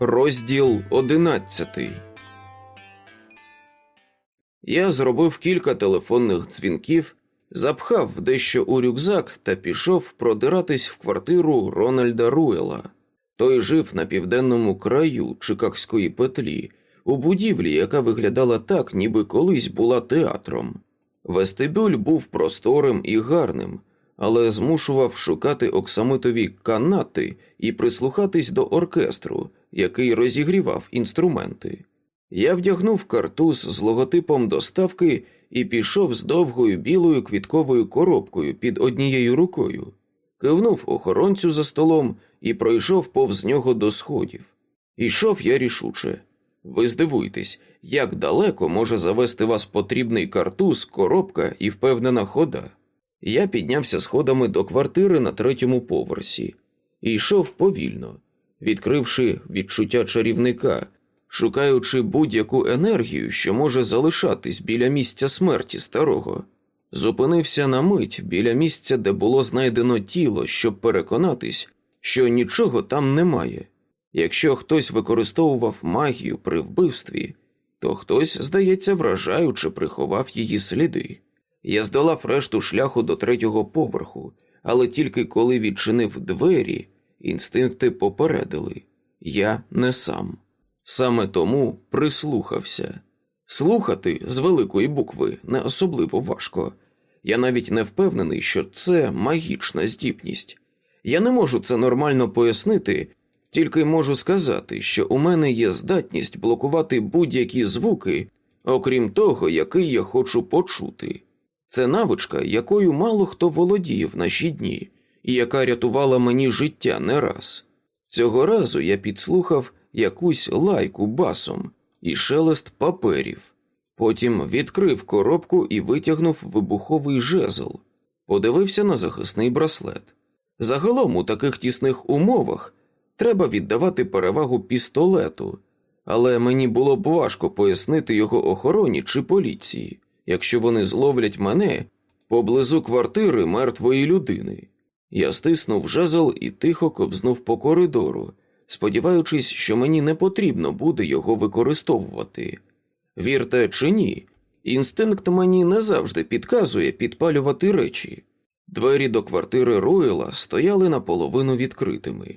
Розділ одинадцятий. Я зробив кілька телефонних дзвінків, запхав дещо у рюкзак та пішов продиратись в квартиру Рональда Руела. Той жив на південному краю Чикагської петлі, у будівлі, яка виглядала так, ніби колись була театром. Вестибюль був просторим і гарним, але змушував шукати оксамитові канати і прислухатись до оркестру, який розігрівав інструменти. Я вдягнув картуз з логотипом доставки і пішов з довгою білою квітковою коробкою під однією рукою, кивнув охоронцю за столом і пройшов повз нього до сходів. Ішов я рішуче. Ви здивуєтесь, як далеко може завести вас потрібний картуз, коробка і впевнена хода. Я піднявся сходами до квартири на третьому поверсі і йшов повільно, відкривши відчуття чарівника, шукаючи будь-яку енергію, що може залишатись біля місця смерті старого. Зупинився на мить біля місця, де було знайдено тіло, щоб переконатись, що нічого там немає. Якщо хтось використовував магію при вбивстві, то хтось, здається, вражаючи приховав її сліди. Я здолав решту шляху до третього поверху, але тільки коли відчинив двері, інстинкти попередили я не сам. Саме тому прислухався. Слухати з великої букви не особливо важко. Я навіть не впевнений, що це магічна здібність. Я не можу це нормально пояснити, тільки можу сказати, що у мене є здатність блокувати будь-які звуки, окрім того, який я хочу почути. Це навичка, якою мало хто володіє в наші дні, і яка рятувала мені життя не раз. Цього разу я підслухав якусь лайку басом і шелест паперів. Потім відкрив коробку і витягнув вибуховий жезл, подивився на захисний браслет. Загалом у таких тісних умовах треба віддавати перевагу пістолету, але мені було б важко пояснити його охороні чи поліції, якщо вони зловлять мене поблизу квартири мертвої людини. Я стиснув жезл і тихо ковзнув по коридору, сподіваючись, що мені не потрібно буде його використовувати. Вірте чи ні, інстинкт мені не завжди підказує підпалювати речі. Двері до квартири Руела стояли наполовину відкритими,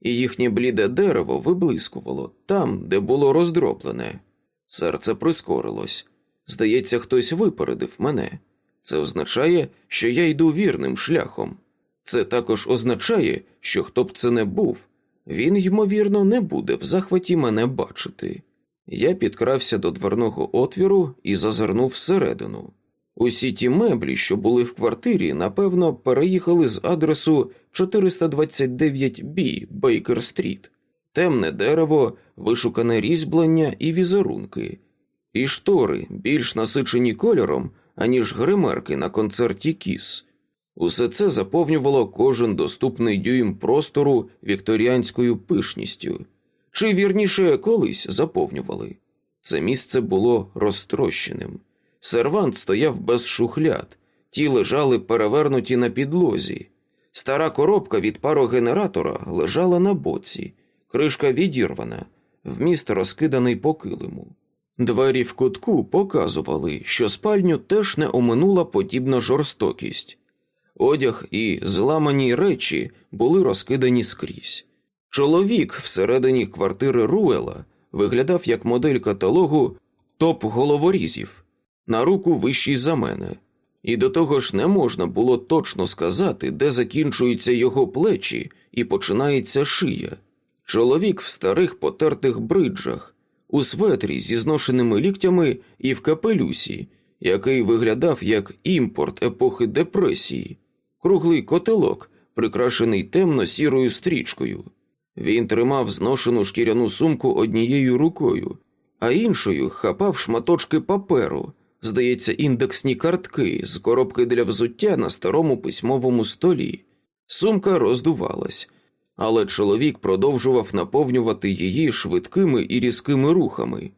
і їхнє бліде дерево виблискувало там, де було роздроблене. Серце прискорилось. Здається, хтось випередив мене. Це означає, що я йду вірним шляхом. Це також означає, що хто б це не був, він, ймовірно, не буде в захваті мене бачити. Я підкрався до дверного отвіру і зазирнув всередину. Усі ті меблі, що були в квартирі, напевно, переїхали з адресу 429 b Бейкер Стріт, темне дерево, вишукане різьблення і візерунки, і штори більш насичені кольором, аніж гримерки на концерті Кіс. Усе це заповнювало кожен доступний дюйм простору вікторіанською пишністю, чи вірніше колись заповнювали. Це місце було розтрощеним. Сервант стояв без шухляд, ті лежали перевернуті на підлозі. Стара коробка від парогенератора лежала на боці, кришка відірвана, вміст розкиданий по килиму. Двері в кутку показували, що спальню теж не оминула подібна жорстокість. Одяг і зламані речі були розкидані скрізь. Чоловік всередині квартири Руела виглядав як модель каталогу топ головорізів, на руку вищий за мене, і до того ж не можна було точно сказати, де закінчуються його плечі і починається шия. Чоловік в старих потертих бриджах, у светрі зі зношеними ліктями і в капелюсі, який виглядав як імпорт епохи депресії, круглий котелок, прикрашений темно сірою стрічкою. Він тримав зношену шкіряну сумку однією рукою, а іншою хапав шматочки паперу, здається, індексні картки з коробки для взуття на старому письмовому столі. Сумка роздувалась, але чоловік продовжував наповнювати її швидкими і різкими рухами.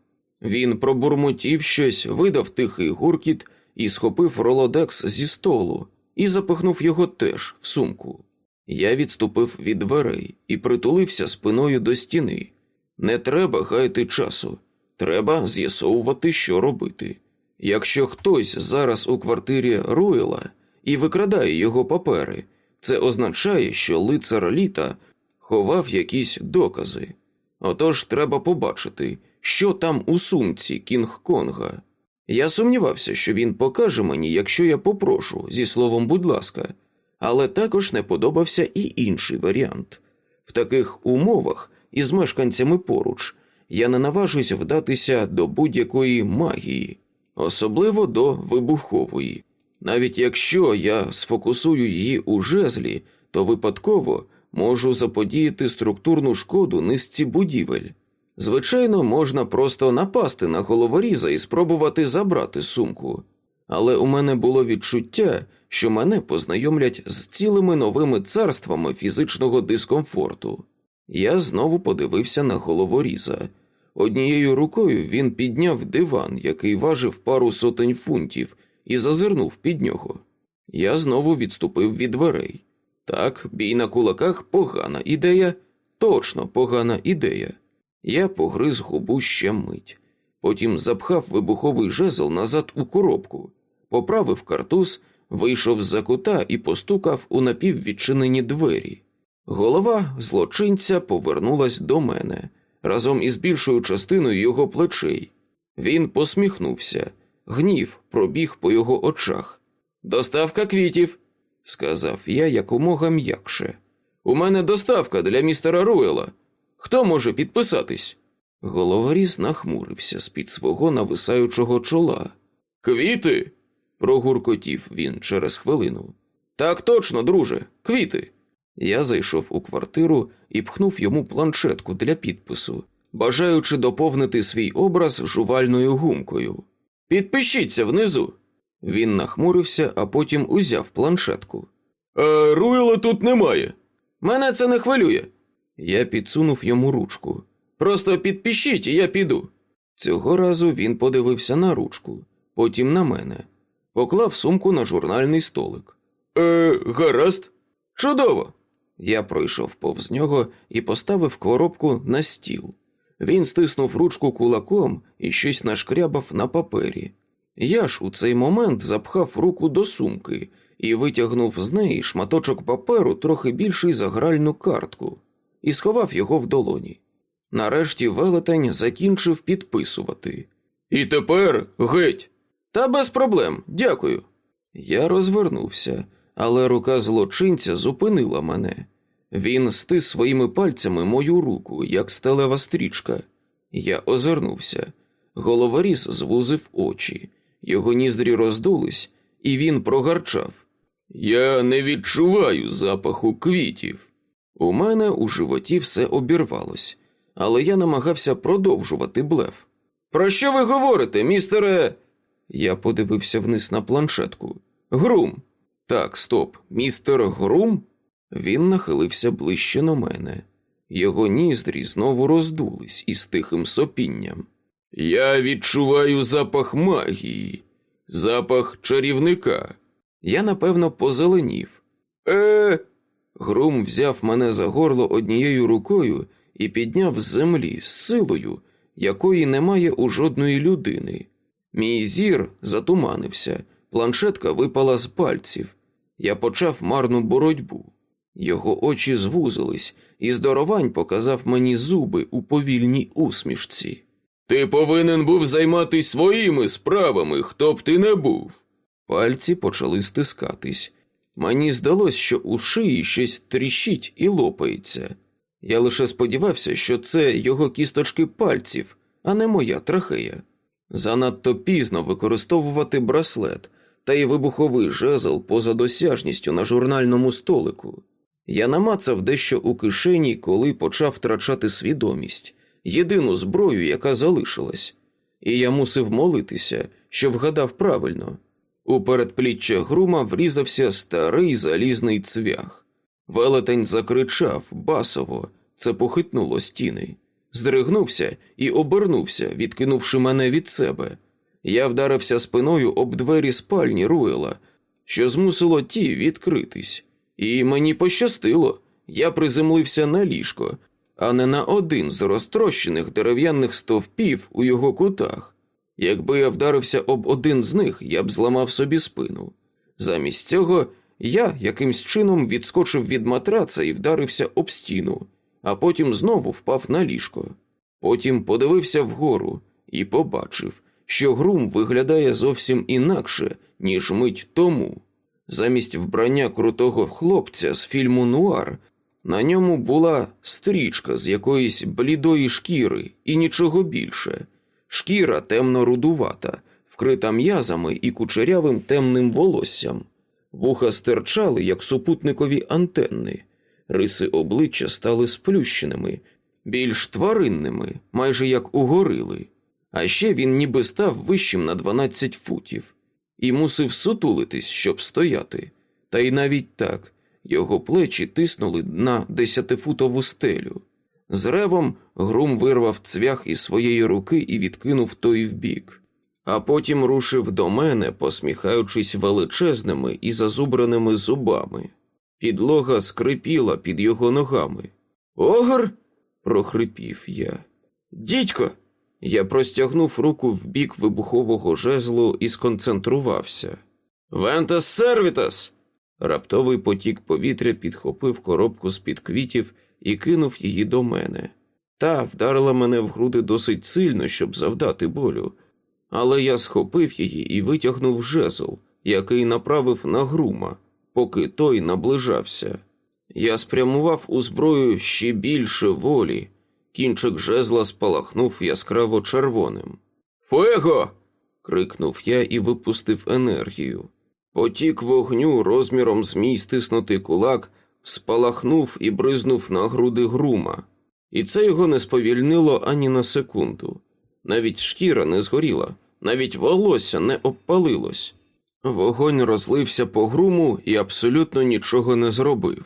Він пробурмотів щось, видав тихий гуркіт і схопив ролодекс зі столу і запихнув його теж в сумку. Я відступив від дверей і притулився спиною до стіни. Не треба гаяти часу, треба з'ясовувати, що робити. Якщо хтось зараз у квартирі Руїла і викрадає його папери, це означає, що лицар літа ховав якісь докази. Отож треба побачити, що там у сумці Кінг Конга. Я сумнівався, що він покаже мені, якщо я попрошу, зі словом, будь ласка, але також не подобався і інший варіант. В таких умовах із мешканцями поруч я не наважусь вдатися до будь-якої магії, особливо до вибухової. Навіть якщо я сфокусую її у жезлі, то випадково можу заподіяти структурну шкоду низці будівель. Звичайно, можна просто напасти на головоріза і спробувати забрати сумку, але у мене було відчуття, що мене познайомлять з цілими новими царствами фізичного дискомфорту. Я знову подивився на головоріза. Однією рукою він підняв диван, який важив пару сотень фунтів, і зазирнув під нього. Я знову відступив від дверей. Так, бій на кулаках погана ідея, точно погана ідея. Я погриз губу ще мить, потім запхав вибуховий жезл назад у коробку, поправив картуз, вийшов з-за кута і постукав у напіввідчинені двері. Голова злочинця повернулась до мене разом із більшою частиною його плечей. Він посміхнувся, гнів пробіг по його очах. Доставка квітів, сказав я якомога м'якше. У мене доставка для містера Руела. Хто може підписатись? Головоріз нахмурився з під свого нависаючого чола. Квіти? прогуркотів він через хвилину. Так точно, друже, квіти. Я зайшов у квартиру і пхнув йому планшетку для підпису, бажаючи доповнити свій образ жувальною гумкою. Підпишіться внизу. Він нахмурився, а потім узяв планшетку. «А Руїла тут немає. Мене це не хвилює. Я підсунув йому ручку. Просто підпишіть, і я піду. Цього разу він подивився на ручку, потім на мене, поклав сумку на журнальний столик. Е, гаразд. Чудово. Я пройшов повз нього і поставив коробку на стіл. Він стиснув ручку кулаком і щось нашкрябав на папері. Я ж у цей момент запхав руку до сумки і витягнув з неї шматочок паперу трохи більший за гральну картку і сховав його в долоні. Нарешті велетень закінчив підписувати. І тепер геть. Та без проблем, дякую. Я розвернувся, але рука злочинця зупинила мене. Він стис своїми пальцями мою руку, як сталева стрічка. Я озирнувся. Головоріз звузив очі, його ніздрі роздулись, і він прогарчав. Я не відчуваю запаху квітів. У мене у животі все обірвалось, але я намагався продовжувати блеф. Про що ви говорите, містере? Я подивився вниз на планшетку. Грум. Так, стоп, містер Грум? Він нахилився ближче на мене. Його ніздрі знову роздулись із тихим сопінням. Я відчуваю запах магії, запах чарівника. Я напевно позеленів. Е. Грум взяв мене за горло однією рукою і підняв з землі з силою, якої немає у жодної людини. Мій зір затуманився, планшетка випала з пальців. Я почав марну боротьбу. Його очі звузились, і здоровань показав мені зуби у повільній усмішці. Ти повинен був займатися своїми справами, хто б ти не був. Пальці почали стискатись. Мені здалось, що у шиї щось тріщить і лопається. Я лише сподівався, що це його кісточки пальців, а не моя трахея. Занадто пізно використовувати браслет та й вибуховий жезл поза досяжністю на журнальному столику. Я намацав дещо у кишені, коли почав втрачати свідомість, єдину зброю, яка залишилась, і я мусив молитися, що вгадав правильно. У передпліччя грума врізався старий залізний цвях. Велетень закричав басово, це похитнуло стіни, здригнувся і обернувся, відкинувши мене від себе. Я вдарився спиною об двері спальні Руела, що змусило ті відкритись, і мені пощастило. Я приземлився на ліжко, а не на один з розтрощених дерев'яних стовпів у його кутах. Якби я вдарився об один з них, я б зламав собі спину. Замість цього я якимсь чином відскочив від матраца і вдарився об стіну, а потім знову впав на ліжко. Потім подивився вгору і побачив, що грум виглядає зовсім інакше, ніж мить тому. Замість вбрання крутого хлопця з фільму Нуар на ньому була стрічка з якоїсь блідої шкіри і нічого більше. Шкіра темно-рудувата, вкрита м'язами і кучерявим темним волоссям. Вуха стирчали, як супутникові антенни, риси обличчя стали сплющеними, більш тваринними, майже як у горили. А ще він ніби став вищим на 12 футів і мусив сутулитись, щоб стояти. Та й навіть так його плечі тиснули на десятифутову стелю. З ревом грум вирвав цвях із своєї руки і відкинув той вбік, а потім рушив до мене, посміхаючись величезними і зазубраними зубами. Підлога скрипіла під його ногами. Огр. прохрипів я. Дідько. Я простягнув руку в бік вибухового жезлу і сконцентрувався. Вентас сервітас. Раптовий потік повітря підхопив коробку з під квітів і кинув її до мене. Та вдарила мене в груди досить сильно, щоб завдати болю, але я схопив її і витягнув жезл, який направив на грума, поки той наближався. Я спрямував у зброю ще більше волі. Кінчик жезла спалахнув яскраво червоним. Фего. крикнув я і випустив енергію. Потік вогню розміром з мій стиснутий кулак спалахнув і бризнув на груди грума, і це його не сповільнило ані на секунду. Навіть шкіра не згоріла, навіть волосся не обпалилось. Вогонь розлився по груму і абсолютно нічого не зробив.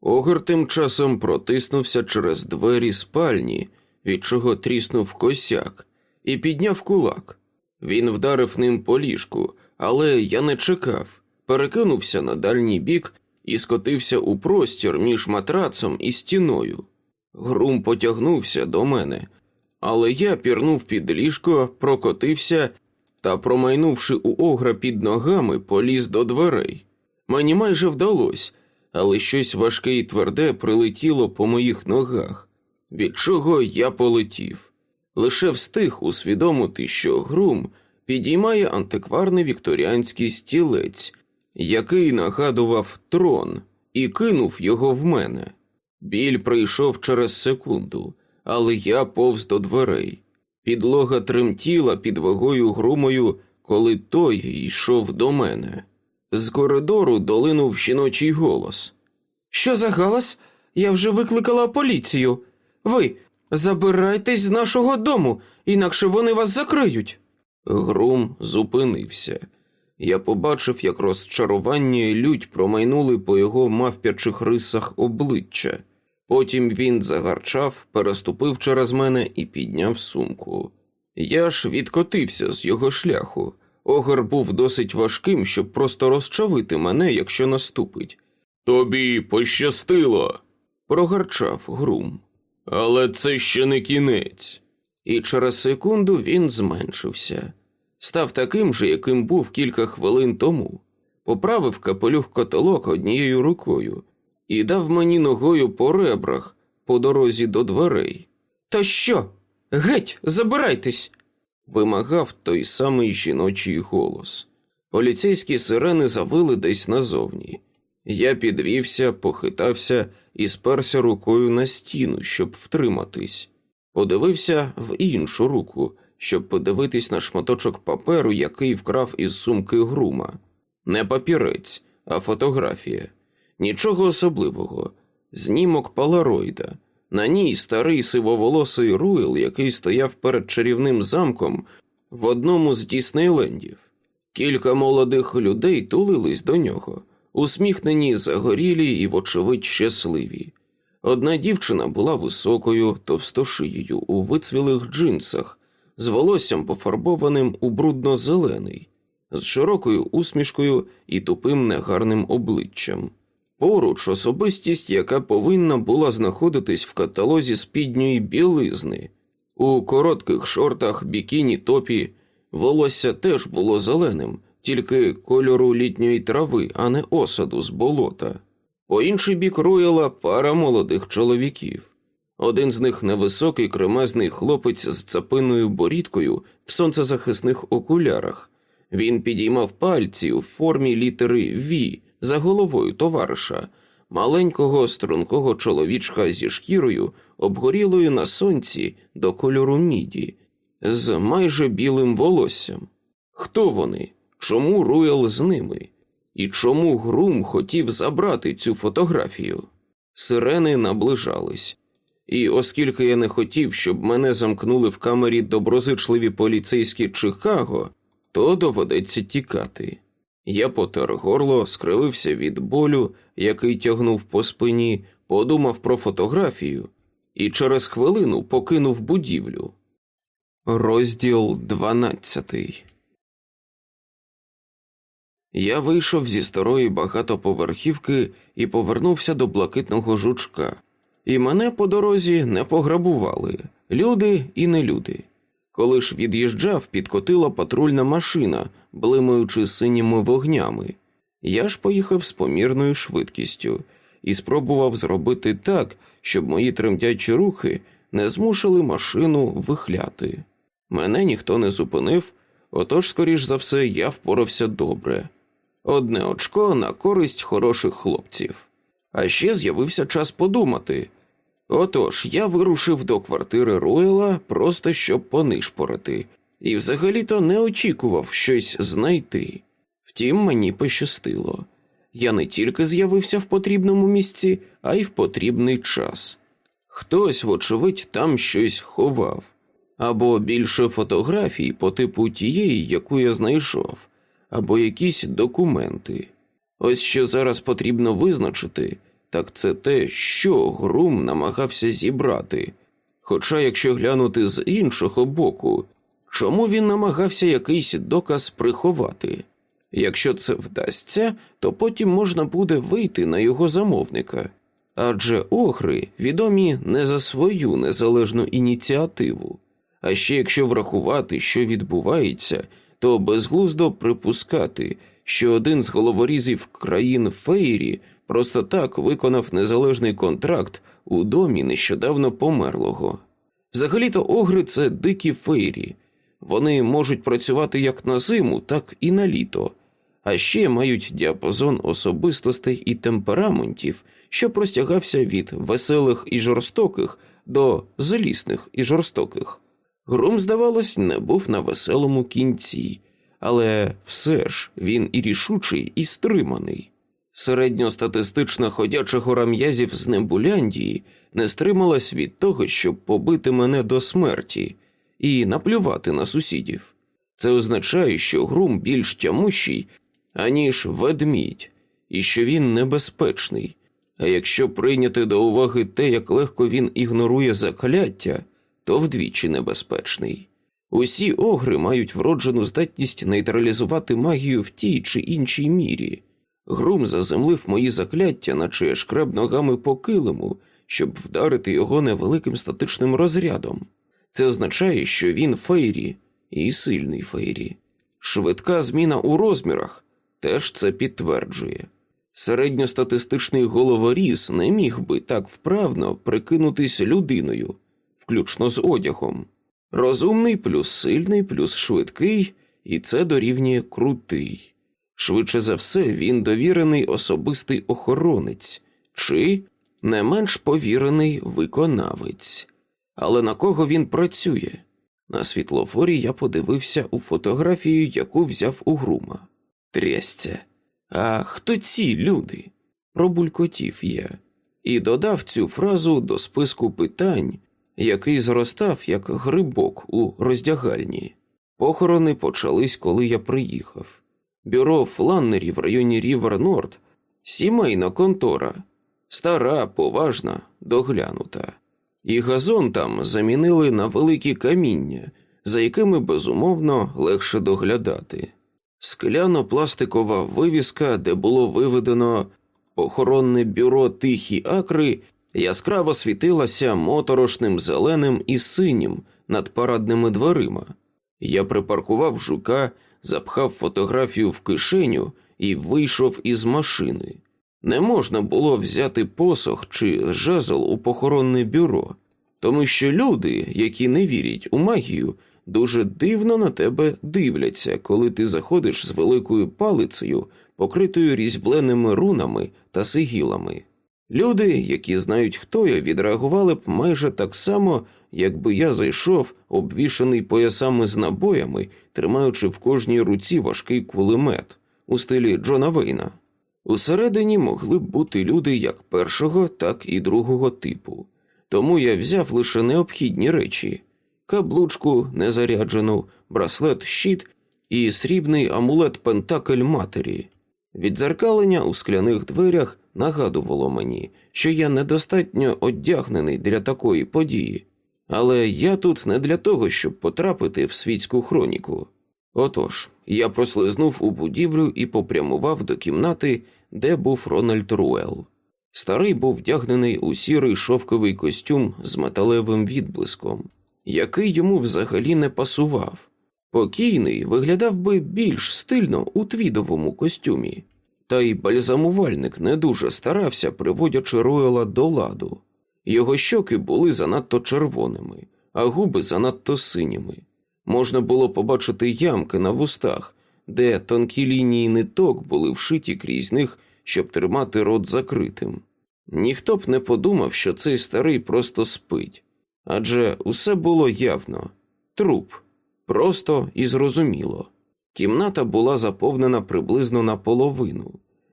Огр тим часом протиснувся через двері спальні, від чого тріснув косяк, і підняв кулак. Він вдарив ним по ліжку, але я не чекав, перекинувся на дальній бік і скотився у простір між матрацом і стіною. Грум потягнувся до мене, але я пірнув під ліжко, прокотився та, промайнувши у огра під ногами, поліз до дверей. Мені майже вдалося, але щось важке і тверде прилетіло по моїх ногах, від чого я полетів. Лише встиг усвідомити, що грум підіймає антикварний вікторіанський стілець, який нагадував трон, і кинув його в мене. Біль прийшов через секунду, але я повз до дверей. Підлога тремтіла під вагою грумою, коли той йшов до мене. З коридору долинув жіночий голос. Що за галас? Я вже викликала поліцію. Ви забирайтесь з нашого дому, інакше вони вас закриють. Грум зупинився. Я побачив, як розчарування і лють промайнули по його мавпячих рисах обличчя. Потім він загарчав, переступив через мене і підняв сумку. Я ж відкотився з його шляху. Огар був досить важким, щоб просто розчавити мене, якщо наступить. Тобі пощастило, прогарчав Грум. Але це ще не кінець. І через секунду він зменшився, став таким же, яким був кілька хвилин тому, поправив капелюх котелок однією рукою і дав мені ногою по ребрах по дорозі до дверей. То що? Геть, забирайтесь, вимагав той самий жіночий голос. Поліцейські сирени завили десь назовні. Я підвівся, похитався і сперся рукою на стіну, щоб втриматись. Подивився в іншу руку, щоб подивитись на шматочок паперу, який вкрав із сумки грума. Не папірець, а фотографія. Нічого особливого. Знімок Палароїда. На ній старий сивоволосий Руел, який стояв перед чарівним замком в одному з Діснейлендів. Кілька молодих людей тулились до нього, усміхнені, загорілі і, вочевидь, щасливі. Одна дівчина була високою, товстошиєю у вицвілих джинсах, з волоссям пофарбованим у брудно-зелений, з широкою усмішкою і тупим негарним обличчям. Поруч особистість, яка повинна була знаходитись в каталозі спідньої білизни. У коротких шортах бікіні топі волосся теж було зеленим, тільки кольору літньої трави, а не осаду з болота. По інший бік рояла пара молодих чоловіків. Один з них невисокий кремезний хлопець з цапиною борідкою в сонцезахисних окулярах. Він підіймав пальці у формі літери «Ві» за головою товариша, маленького стрункого чоловічка зі шкірою, обгорілою на сонці до кольору міді, з майже білим волоссям. Хто вони? Чому Руел з ними? І чому Грум хотів забрати цю фотографію? Сирени наближались. І оскільки я не хотів, щоб мене замкнули в камері доброзичливі поліцейські Чикаго, то доведеться тікати. Я потер горло, скривився від болю, який тягнув по спині, подумав про фотографію і через хвилину покинув будівлю. Розділ дванадцятий. Я вийшов зі старої багатоповерхівки і повернувся до блакитного жучка, і мене по дорозі не пограбували люди і не люди. Коли ж від'їжджав, підкотила патрульна машина, блимаючи синіми вогнями. Я ж поїхав з помірною швидкістю і спробував зробити так, щоб мої тремтячі рухи не змусили машину вихляти. Мене ніхто не зупинив, отож, скоріш за все, я впорався добре. Одне очко на користь хороших хлопців. А ще з'явився час подумати. Отож, я вирушив до квартири Руела просто щоб понишпорити, і взагалі-то не очікував щось знайти. Втім, мені пощастило. Я не тільки з'явився в потрібному місці, а й в потрібний час. Хтось, вочевидь, там щось ховав, або більше фотографій по типу тієї, яку я знайшов, або якісь документи. Ось що зараз потрібно визначити, так це те, що Грум намагався зібрати. Хоча, якщо глянути з іншого боку, чому він намагався якийсь доказ приховати? Якщо це вдасться, то потім можна буде вийти на його замовника. Адже огри відомі не за свою незалежну ініціативу. А ще якщо врахувати, що відбувається, то безглуздо припускати, що один з головорізів країн Фейрі просто так виконав незалежний контракт у домі нещодавно померлого. Взагалі-то огри це дикі фейрі, вони можуть працювати як на зиму, так і на літо, а ще мають діапазон особистостей і темпераментів, що простягався від веселих і жорстоких до злісних і жорстоких. Гром, здавалось, не був на веселому кінці, але все ж він і рішучий, і стриманий. Середньостатистична ходяча гора м'язів з Нембуляндії не стрималась від того, щоб побити мене до смерті і наплювати на сусідів. Це означає, що грум більш тямущий, аніж ведмідь, і що він небезпечний. А якщо прийняти до уваги те, як легко він ігнорує закляття, то вдвічі небезпечний. Усі огри мають вроджену здатність нейтралізувати магію в тій чи іншій мірі. Грум заземлив мої закляття, наче я шкреб ногами по килиму, щоб вдарити його невеликим статичним розрядом. Це означає, що він фейрі і сильний фейрі. Швидка зміна у розмірах теж це підтверджує. Середньостатистичний головоріз не міг би так вправно прикинутись людиною, включно з одягом. Розумний плюс сильний плюс швидкий, і це дорівнює крутий. Швидше за все, він довірений особистий охоронець чи не менш повірений виконавець. Але на кого він працює? На світлофорі я подивився у фотографію, яку взяв у грума. Трясця. А хто ці люди? Пробулькотів я і додав цю фразу до списку питань, який зростав як грибок у роздягальні. Похорони почались, коли я приїхав. Бюро Фланнері в районі Рівер Норд, сімейна контора, стара, поважна, доглянута. І газон там замінили на великі каміння, за якими безумовно легше доглядати. Скляно-пластикова вивіска, де було виведено Охоронне бюро Тихі Акри яскраво світилося моторошним зеленим і синім над парадними дверима. Я припаркував жука, запхав фотографію в кишеню і вийшов із машини. Не можна було взяти посох чи жезл у похоронне бюро, тому що люди, які не вірять у магію, дуже дивно на тебе дивляться, коли ти заходиш з великою палицею, покритою різьбленими рунами та сигілами. Люди, які знають, хто я, відреагували б майже так само, якби я зайшов, обвішаний поясами з набоями, тримаючи в кожній руці важкий кулемет у стилі Джона Вейна. Усередині могли б бути люди як першого, так і другого типу, тому я взяв лише необхідні речі каблучку незаряджену, браслет щит і срібний амулет Пентакль матері. Відзеркалення у скляних дверях нагадувало мені, що я недостатньо одягнений для такої події, але я тут не для того, щоб потрапити в світську хроніку. Отож, я прослизнув у будівлю і попрямував до кімнати, де був Рональд Руел. Старий був вдягнений у сірий шовковий костюм з металевим відблиском, який йому взагалі не пасував. Покійний виглядав би більш стильно у твідовому костюмі, та й бальзамувальник не дуже старався, приводячи Руела до ладу. Його щоки були занадто червоними, а губи занадто синіми. Можна було побачити ямки на вустах, де тонкі лінії ниток були вшиті крізь них, щоб тримати рот закритим. Ніхто б не подумав, що цей старий просто спить, адже усе було явно труп, просто і зрозуміло. Кімната була заповнена приблизно наполовину.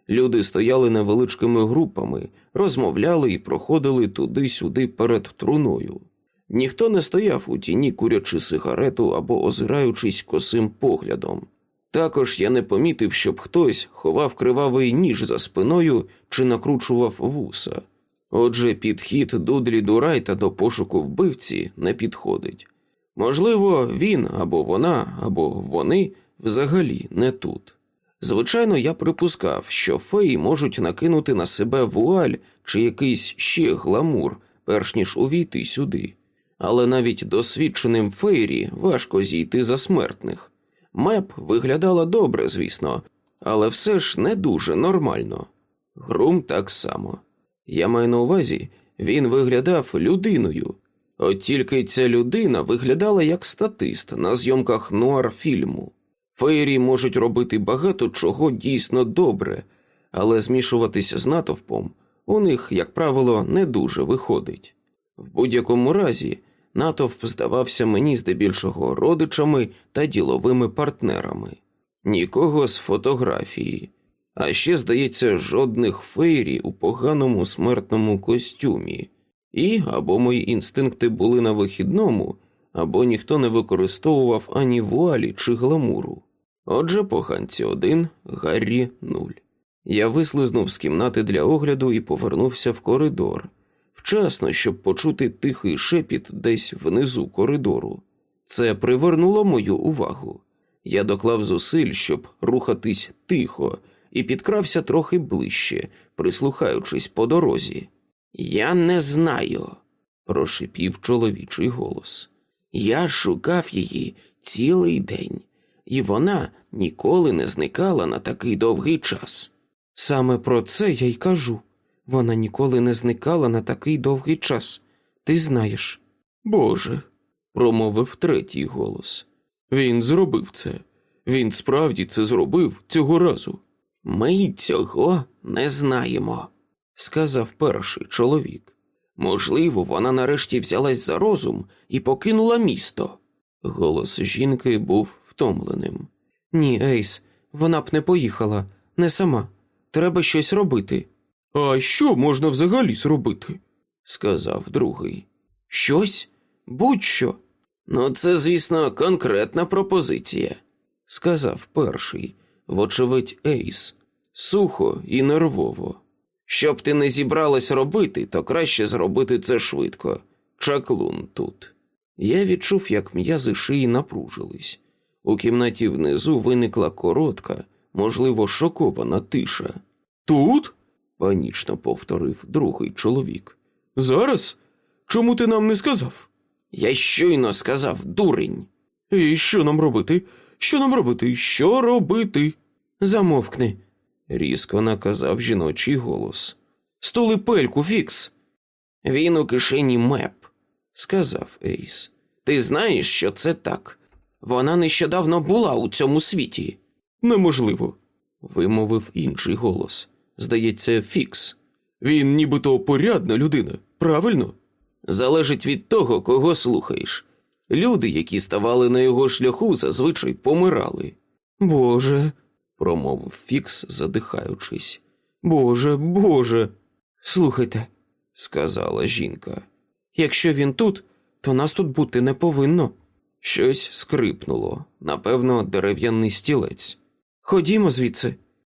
Люди стояли невеличкими групами, розмовляли і проходили туди-сюди перед труною. Ніхто не стояв у тіні, курячи сигарету або озираючись косим поглядом. Також я не помітив, щоб хтось ховав кривавий ніж за спиною чи накручував вуса. Отже, підхід Дудлі Дурайта до пошуку вбивці не підходить. Можливо, він або вона, або вони взагалі не тут. Звичайно, я припускав, що феї можуть накинути на себе вуаль чи якийсь ще гламур, перш ніж увійти сюди, але навіть досвідченим фейрі важко зійти за смертних. Меп виглядала добре, звісно, але все ж не дуже нормально. Грум так само. Я маю на увазі, він виглядав людиною, от тільки ця людина виглядала як статист на зйомках нуар фільму. Фейрі можуть робити багато чого дійсно добре, але змішуватись з натовпом у них, як правило, не дуже виходить. В будь-якому разі, натовп здавався мені здебільшого родичами та діловими партнерами, нікого з фотографії, а ще, здається, жодних фейрі у поганому смертному костюмі, і або мої інстинкти були на вихідному, або ніхто не використовував ані вуалі чи гламуру. Отже, поганці один, Гаррі нуль. Я вислизнув з кімнати для огляду і повернувся в коридор. Вчасно, щоб почути тихий шепіт десь внизу коридору. Це привернуло мою увагу. Я доклав зусиль, щоб рухатись тихо, і підкрався трохи ближче, прислухаючись по дорозі. Я не знаю, прошипів чоловічий голос. Я шукав її цілий день і вона ніколи не зникала на такий довгий час. Саме про це я й кажу. Вона ніколи не зникала на такий довгий час. Ти знаєш. Боже, промовив третій голос. Він зробив це. Він справді це зробив цього разу. Ми цього не знаємо, сказав перший чоловік. Можливо, вона нарешті взялась за розум і покинула місто. Голос жінки був втомленим. Ні, Ейс, вона б не поїхала, не сама. Треба щось робити. А що можна взагалі зробити? сказав другий. Щось? Будь-що. Ну, це, звісно, конкретна пропозиція, сказав перший, вочевидь, Ейс, сухо і нервово. Щоб ти не зібралась робити, то краще зробити це швидко. Чаклун тут. Я відчув, як м'язи шиї напружились. У кімнаті внизу виникла коротка, можливо, шокована тиша. Тут? панічно повторив другий чоловік. Зараз? Чому ти нам не сказав? Я щойно сказав, дурень. І що нам робити? Що нам робити? Що робити? Замовкни, різко наказав жіночий голос. Столи пельку, фікс. Він у кишені меп, сказав Ейс. Ти знаєш, що це так. Вона нещодавно була у цьому світі. Неможливо, вимовив інший голос. Здається, Фікс. Він нібито порядна людина, правильно? Залежить від того, кого слухаєш. Люди, які ставали на його шляху, зазвичай помирали. Боже, промовив Фікс, задихаючись. Боже, Боже. Слухайте, сказала жінка. Якщо він тут, то нас тут бути не повинно. Щось скрипнуло, напевно, дерев'яний стілець. Ходімо звідси.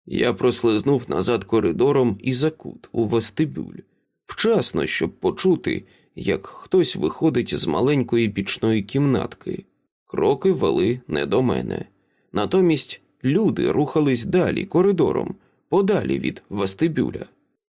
Я прослизнув назад коридором і закут у вестибюль, вчасно, щоб почути, як хтось виходить з маленької бічної кімнатки. Кроки вели не до мене. Натомість люди рухались далі коридором, подалі від вестибюля.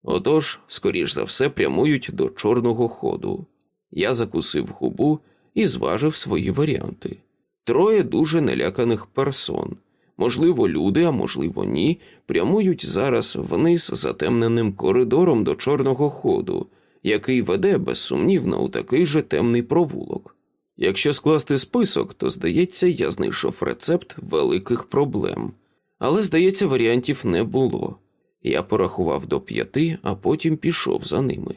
Отож, скоріш за все, прямують до чорного ходу. Я закусив губу і зважив свої варіанти. Троє дуже наляканих персон. Можливо, люди, а можливо, ні, прямують зараз вниз затемненим коридором до чорного ходу, який веде безсумнівно у такий же темний провулок. Якщо скласти список, то здається, я знайшов рецепт великих проблем. Але, здається, варіантів не було. Я порахував до п'яти, а потім пішов за ними.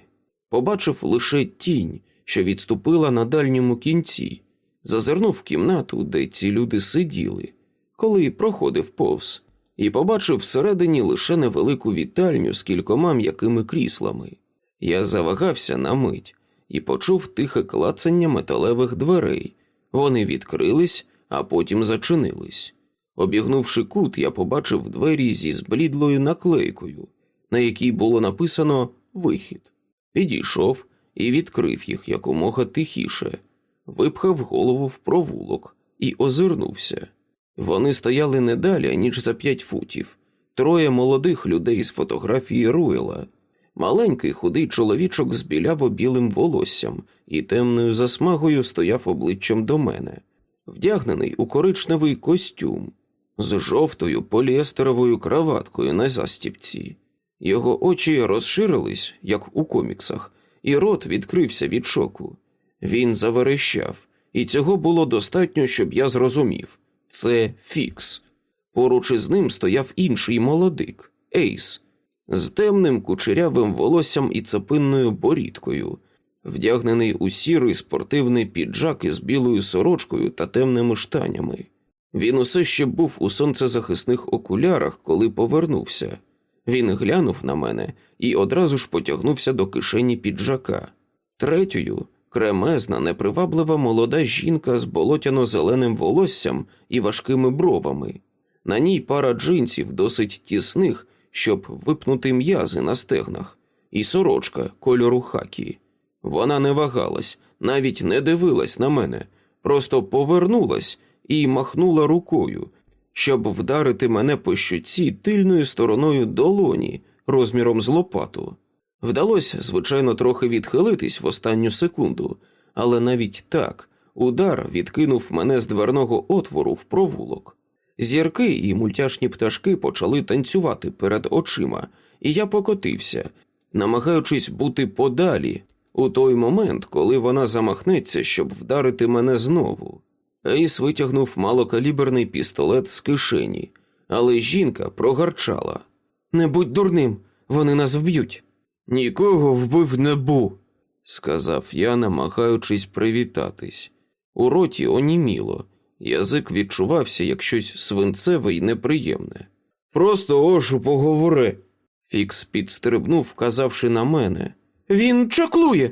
Побачив лише тінь, що відступила на дальньому кінці, зазирнув в кімнату, де ці люди сиділи, коли проходив повз, і побачив всередині лише невелику вітальню з кількома м'якими кріслами. Я завагався на мить і почув тихе клацання металевих дверей. Вони відкрились, а потім зачинились. Обігнувши кут, я побачив двері зі зблідлою наклейкою, на якій було написано Вихід. Підійшов і відкрив їх якомога тихіше, випхав голову в провулок і озирнувся. Вони стояли не далі, ніж за п'ять футів, троє молодих людей з фотографії Руела. Маленький худий чоловічок з біляво білим волоссям і темною засмагою стояв обличчям до мене, вдягнений у коричневий костюм з жовтою поліестеровою краваткою на застіпці. Його очі розширились, як у коміксах, і рот відкрився від шоку. Він заверещав, і цього було достатньо, щоб я зрозумів це Фікс. Поруч із ним стояв інший молодик Ейс, з темним кучерявим волоссям і цепинною борідкою, вдягнений у сірий спортивний піджак із білою сорочкою та темними штанями. Він усе ще був у сонцезахисних окулярах, коли повернувся. Він глянув на мене і одразу ж потягнувся до кишені піджака. Третьою кремезна, неприваблива молода жінка з болотяно-зеленим волоссям і важкими бровами. На ній пара джинсів досить тісних, щоб випнути м'язи на стегнах, і сорочка кольору хакі. Вона не вагалась, навіть не дивилась на мене, просто повернулась і махнула рукою, щоб вдарити мене по щуці тильною стороною долоні розміром з лопату. Вдалося, звичайно, трохи відхилитись в останню секунду, але навіть так удар відкинув мене з дверного отвору в провулок. Зірки і мультяшні пташки почали танцювати перед очима, і я покотився, намагаючись бути подалі у той момент, коли вона замахнеться, щоб вдарити мене знову. Ейс витягнув малокаліберний пістолет з кишені, але жінка прогарчала. Не будь дурним, вони нас вб'ють. Нікого вбив не бу, сказав я, намагаючись привітатись. У роті оніміло, язик відчувався як щось свинцеве й неприємне. Просто ошу поговори. Фікс підстрибнув, вказавши на мене. Він чаклує.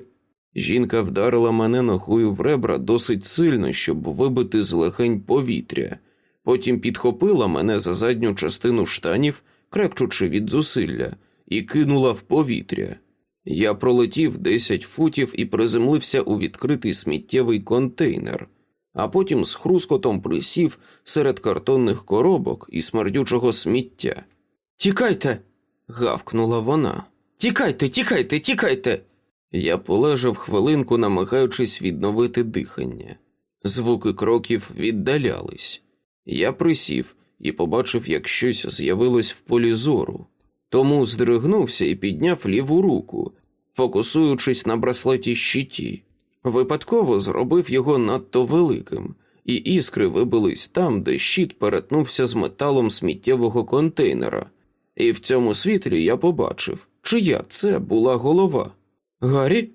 Жінка вдарила мене ногою в ребра досить сильно, щоб вибити з легень повітря, потім підхопила мене за задню частину штанів, крекчучи від зусилля, і кинула в повітря. Я пролетів 10 футів і приземлився у відкритий сміттєвий контейнер, а потім з хрускотом присів серед картонних коробок і смердючого сміття. Тікайте. гавкнула вона. Тікайте, тікайте, тікайте. Я полежав хвилинку, намагаючись відновити дихання. Звуки кроків віддалялись. Я присів і побачив, як щось з'явилось в полі зору. Тому здригнувся і підняв ліву руку, фокусуючись на браслеті щиті. Випадково зробив його надто великим, і іскри вибились там, де щит перетнувся з металом сміттєвого контейнера. І в цьому світлі я побачив, чия це була голова. Гаррі?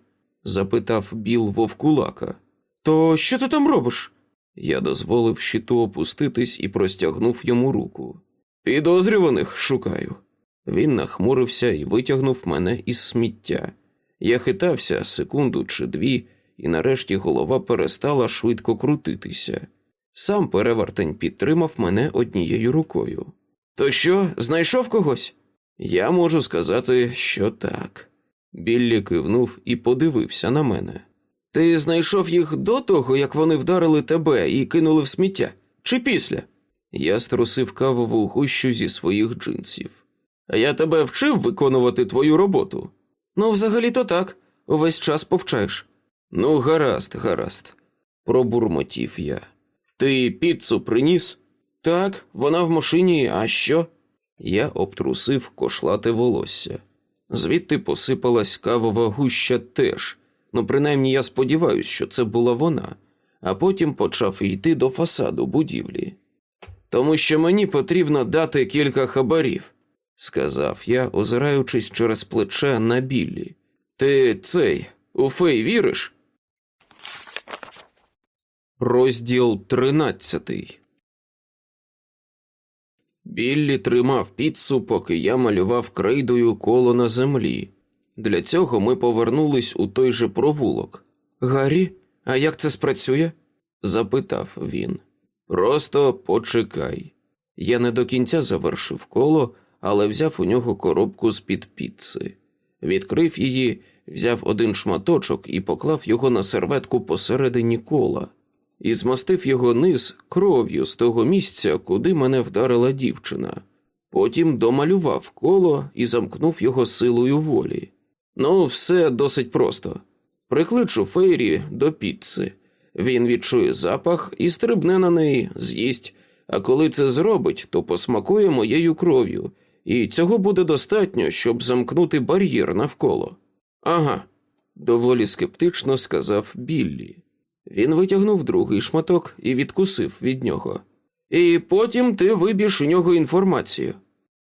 запитав Біл вовкулака. То що ти там робиш? Я дозволив щиту опуститись і простягнув йому руку. Підозрюваних шукаю. Він нахмурився і витягнув мене із сміття. Я хитався секунду чи дві, і нарешті голова перестала швидко крутитися. Сам перевертень підтримав мене однією рукою. То що, знайшов когось? Я можу сказати, що так. Біллі кивнув і подивився на мене. Ти знайшов їх до того, як вони вдарили тебе і кинули в сміття, чи після? Я струсив кавову гущу зі своїх джинсів. А я тебе вчив виконувати твою роботу. Ну, взагалі-то так, увесь час повчаєш. Ну, гаразд, гаразд, пробурмотів я. Ти піцу приніс? Так, вона в машині, а що? Я обтрусив кошлате волосся. Звідти посипалась кавова гуща теж. Ну, принаймні я сподіваюся, що це була вона, а потім почав йти до фасаду будівлі. Тому що мені потрібно дати кілька хабарів, сказав я, озираючись через плече на біллі. Ти цей у фей віриш? Розділ тринадцятий. Біллі тримав піцу, поки я малював крейдою коло на землі. Для цього ми повернулись у той же провулок. Гаррі, а як це спрацює? запитав він. Просто почекай. Я не до кінця завершив коло, але взяв у нього коробку з під піци. Відкрив її, взяв один шматочок і поклав його на серветку посередині кола, і змастив його низ кров'ю з того місця, куди мене вдарила дівчина. Потім домалював коло і замкнув його силою волі. Ну, все досить просто. Прикличу Фейрі до піци. Він відчує запах і стрибне на неї, з'їсть. А коли це зробить, то посмакує моєю кров'ю, і цього буде достатньо, щоб замкнути бар'єр навколо. Ага, доволі скептично сказав Біллі. Він витягнув другий шматок і відкусив від нього. І потім ти виб'єш у нього інформацію.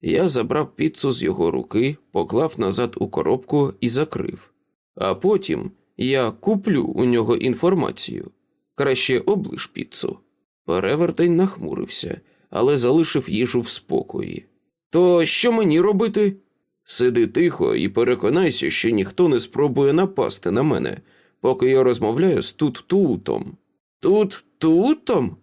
Я забрав піцу з його руки, поклав назад у коробку і закрив. А потім я куплю у нього інформацію. Краще облиш піцу. Перевертень нахмурився, але залишив їжу в спокої. То що мені робити? Сиди тихо і переконайся, що ніхто не спробує напасти на мене, поки я розмовляю з тут-тутом. Тут-тутом?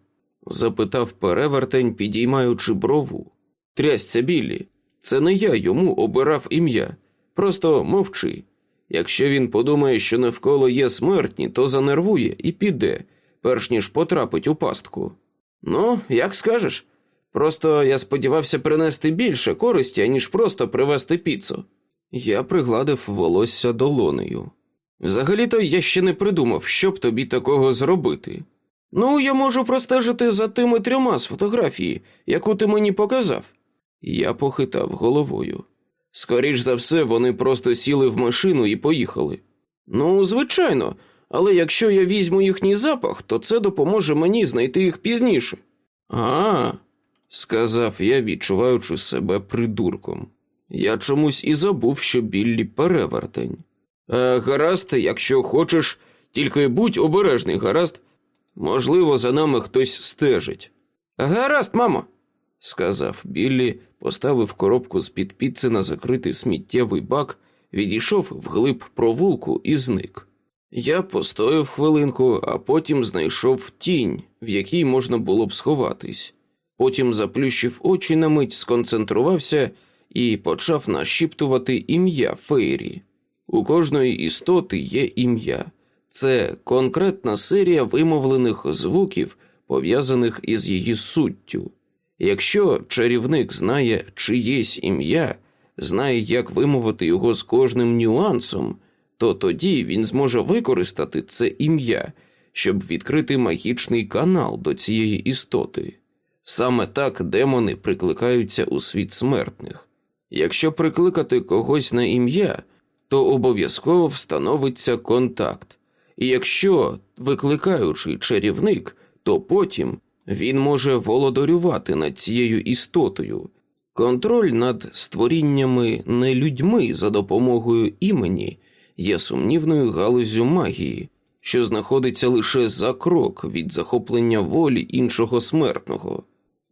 запитав перевертень, підіймаючи брову. Трясця білі, це не я йому обирав ім'я. Просто мовчи. Якщо він подумає, що навколо є смертні, то занервує і піде, перш ніж потрапить у пастку. Ну, як скажеш. Просто я сподівався принести більше користі, аніж просто привезти піцу. Я пригладив волосся долонею. Взагалі-то я ще не придумав, що б тобі такого зробити. Ну, я можу простежити за тими трьома з фотографії, яку ти мені показав. Я похитав головою. Скоріш за все, вони просто сіли в машину і поїхали. Ну, звичайно, але якщо я візьму їхній запах, то це допоможе мені знайти їх пізніше. А, сказав я, відчуваючи себе придурком. Я чомусь і забув, що біллі перевертень. Е, гаразд, якщо хочеш, тільки будь обережний, гаразд. Можливо, за нами хтось стежить. Гаразд, мамо, сказав Біллі, поставив коробку з під піци на закритий сміттєвий бак, відійшов вглиб провулку і зник. Я постояв хвилинку, а потім знайшов тінь, в якій можна було б сховатись. Потім заплющив очі на мить, сконцентрувався і почав нашіптувати ім'я Фейрі. У кожної істоти є ім'я. Це конкретна серія вимовлених звуків, пов'язаних із її суттю. Якщо чарівник знає чиєсь ім'я, знає, як вимовити його з кожним нюансом, то тоді він зможе використати це ім'я, щоб відкрити магічний канал до цієї істоти. Саме так демони прикликаються у світ смертних. Якщо прикликати когось на ім'я, то обов'язково встановиться контакт, і якщо викликаючий чарівник, то потім він може володарювати над цією істотою. Контроль над створіннями не людьми за допомогою імені є сумнівною галузю магії, що знаходиться лише за крок від захоплення волі іншого смертного.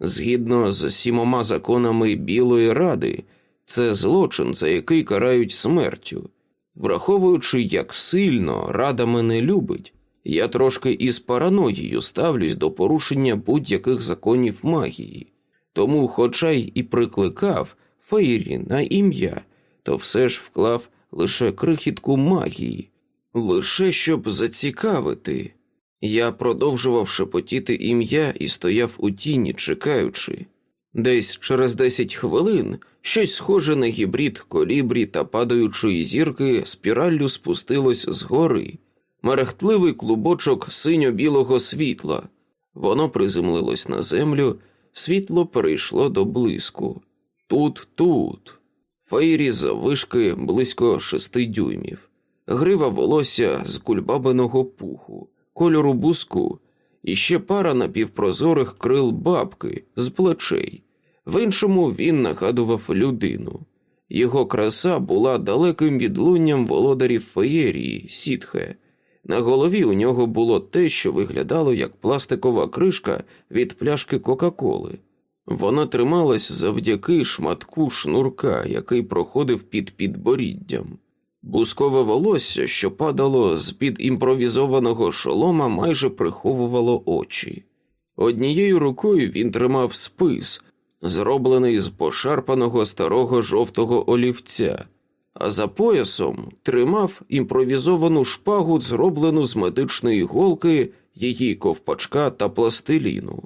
Згідно з сімома законами Білої Ради, це злочин, за який карають смертю. Враховуючи, як сильно рада мене любить, я трошки із параноїєю ставлюсь до порушення будь-яких законів магії, тому, хоча й і прикликав Фейрі на ім'я, то все ж вклав лише крихітку магії, лише щоб зацікавити. Я продовжував шепотіти ім'я і стояв у тіні, чекаючи. Десь через десять хвилин щось схоже на гібрид колібрі та падаючої зірки спіраллю спустилось згори, мерехтливий клубочок синьо-білого світла. Воно приземлилось на землю, світло перейшло до блиску. Тут, тут. Фейрі заввишки близько шести дюймів, грива волосся з кульбабиного пуху, кольору буску, і ще пара напівпрозорих крил бабки з плечей. В іншому він нагадував людину. Його краса була далеким відлунням володарів феєрії, сітхе. На голові у нього було те, що виглядало як пластикова кришка від пляшки Кока-Коли. Вона трималась завдяки шматку шнурка, який проходив під підборіддям. Бускове волосся, що падало з під імпровізованого шолома, майже приховувало очі. Однією рукою він тримав спис, зроблений з пошарпаного старого жовтого олівця, а за поясом тримав імпровізовану шпагу, зроблену з медичної голки, її ковпачка та пластиліну.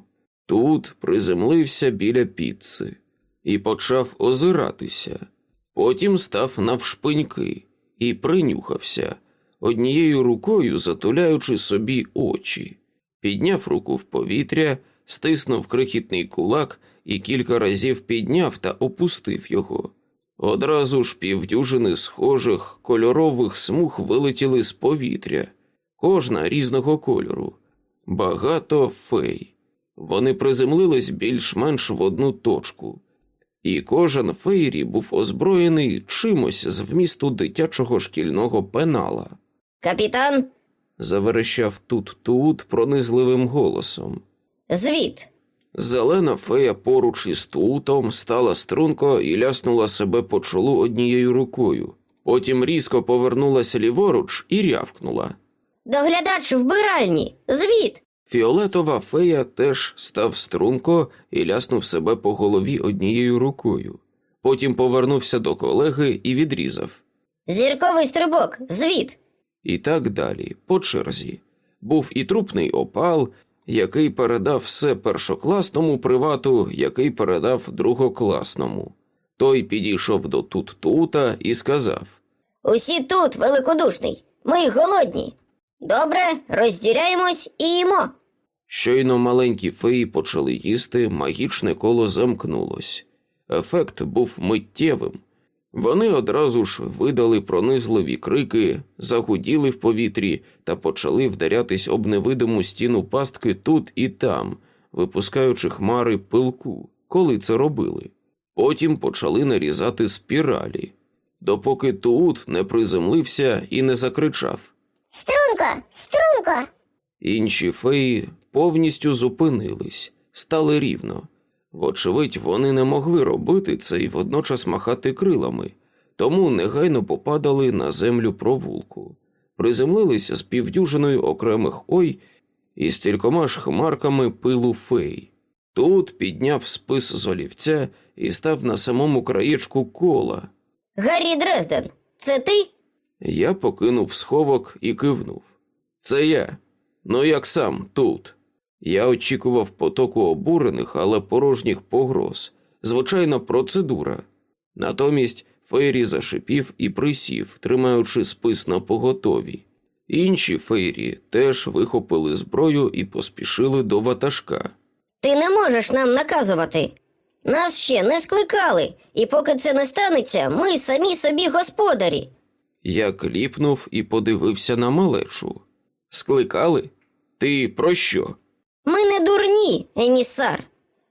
Тут приземлився біля піци і почав озиратися. Потім став навшпиньки і принюхався, однією рукою затуляючи собі очі, підняв руку в повітря, стиснув крихітний кулак і кілька разів підняв та опустив його. Одразу ж півдюжини схожих кольорових смуг вилетіли з повітря, кожна різного кольору, багато фей. Вони приземлились більш-менш в одну точку, і кожен фейрі був озброєний чимось з вмісту дитячого шкільного пенала. Капітан, Заверещав тут тут пронизливим голосом. звіт. Зелена фея поруч із тутом стала струнко і ляснула себе по чолу однією рукою. Потім різко повернулася ліворуч і рявкнула. Доглядач вбиральні. Звіт. Фіолетова фея теж став струнко і ляснув себе по голові однією рукою. Потім повернувся до колеги і відрізав. Зірковий стрибок. Звіт. І так далі, по черзі. Був і трупний опал, який передав все першокласному привату, який передав другокласному. Той підійшов до тут-тута і сказав: Усі тут, великодушний. Ми голодні. Добре, розділяємось і їмо. Щойно маленькі феї почали їсти, магічне коло замкнулось. Ефект був миттєвим. Вони одразу ж видали пронизливі крики, загуділи в повітрі та почали вдарятись об невидиму стіну пастки тут і там, випускаючи хмари пилку, коли це робили. Потім почали нарізати спіралі, допоки тут не приземлився і не закричав. Струнко, струнко. Інші феї повністю зупинились, стали рівно. Вочевидь, вони не могли робити це і водночас махати крилами, тому негайно попадали на землю провулку, приземлилися з півдюжиною окремих ой і стількома ж хмарками пилу фей. Тут підняв спис з олівця і став на самому краєчку кола. Гаррі Дрезден, це ти? Я покинув сховок і кивнув. Це я. Ну як сам тут. Я очікував потоку обурених, але порожніх погроз. Звичайна процедура. Натомість Фейрі зашипів і присів, тримаючи спис на поготові. Інші фейрі теж вихопили зброю і поспішили до ватажка. Ти не можеш нам наказувати. Нас ще не скликали, і поки це не станеться, ми самі собі господарі. Я кліпнув і подивився на малечу. Скликали? Ти про що? Ми не дурні, емісар.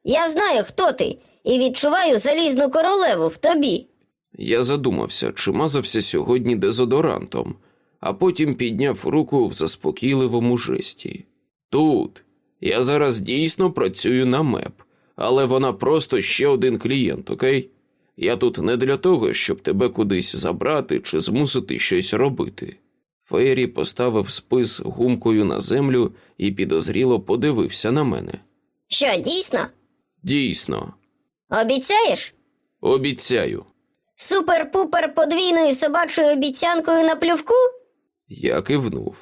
Я знаю, хто ти, і відчуваю залізну королеву в тобі. Я задумався, чи мазався сьогодні дезодорантом, а потім підняв руку в заспокійливому жесті. Тут я зараз дійсно працюю на МЕП, але вона просто ще один клієнт, окей? Я тут не для того, щоб тебе кудись забрати чи змусити щось робити. Фейрі поставив спис гумкою на землю і підозріло подивився на мене. Що, дійсно? Дійсно, Обіцяєш? обіцяю. Супер-пупер подвійною собачою обіцянкою на плювку? Я кивнув.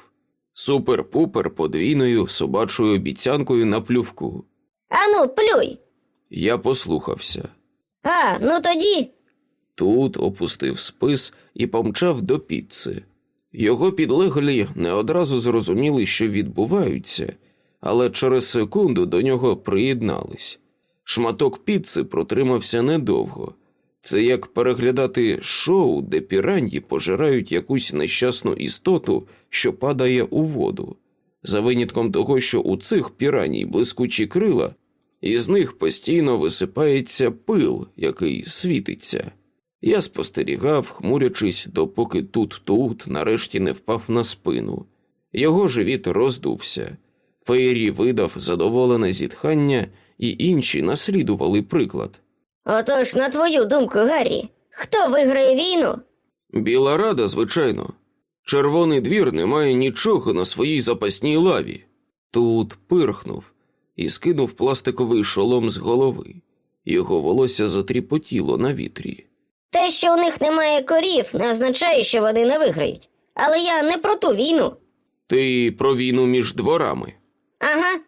Супер-пупер подвійною собачою обіцянкою на плювку. Ану, плюй. Я послухався. А, ну тоді. Тут опустив спис і помчав до піци. Його підлеглі не одразу зрозуміли, що відбуваються, але через секунду до нього приєднались. Шматок піци протримався недовго. Це як переглядати шоу, де піраньї пожирають якусь нещасну істоту, що падає у воду. За винятком того, що у цих піраній блискучі крила, і з них постійно висипається пил, який світиться. Я спостерігав, хмурячись, допоки тут-тут нарешті не впав на спину. Його живіт роздувся. Феєрі видав задоволене зітхання, і інші наслідували приклад. Отож, на твою думку, Гаррі, хто виграє війну? Біла рада, звичайно. Червоний двір не має нічого на своїй запасній лаві. Тут пирхнув і скинув пластиковий шолом з голови. Його волосся затріпотіло на вітрі. Те, що у них немає корів, не означає, що вони не виграють. Але я не про ту війну. Ти про війну між дворами. Ага,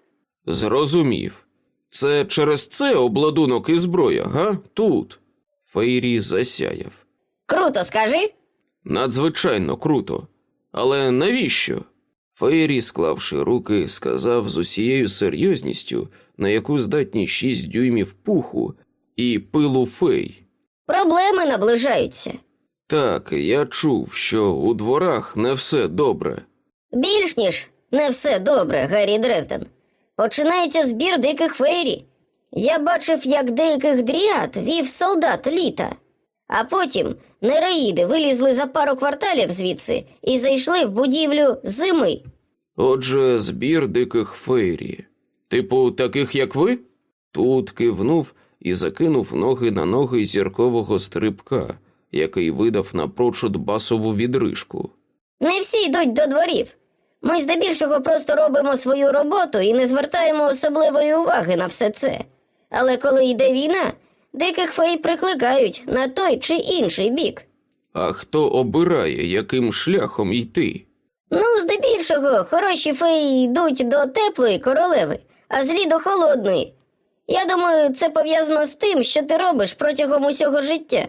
Зрозумів. Це через це обладунок і зброя, га? Тут. Фейрі засяяв. круто скажи. Надзвичайно круто. Але навіщо? Фейрі, склавши руки, сказав з усією серйозністю, на яку здатні шість дюймів пуху і пилу фей. Проблеми наближаються. Так, я чув, що у дворах не все добре. Більш ніж не все добре, Гаррі Дрезден. Починається збір диких фейрі. Я бачив, як деяких дріад вів солдат літа, а потім нереїди вилізли за пару кварталів звідси і зайшли в будівлю зими. Отже, збір диких фейрі. Типу, таких як ви? Тут кивнув і закинув ноги на ноги зіркового стрибка, який видав напрочуд басову відрижку. Не всі йдуть до дворів. Ми здебільшого просто робимо свою роботу і не звертаємо особливої уваги на все це. Але коли йде війна, диких фей прикликають на той чи інший бік. А хто обирає, яким шляхом йти? Ну, здебільшого, хороші феї йдуть до теплої королеви, а злі до холодної. Я думаю, це пов'язано з тим, що ти робиш протягом усього життя.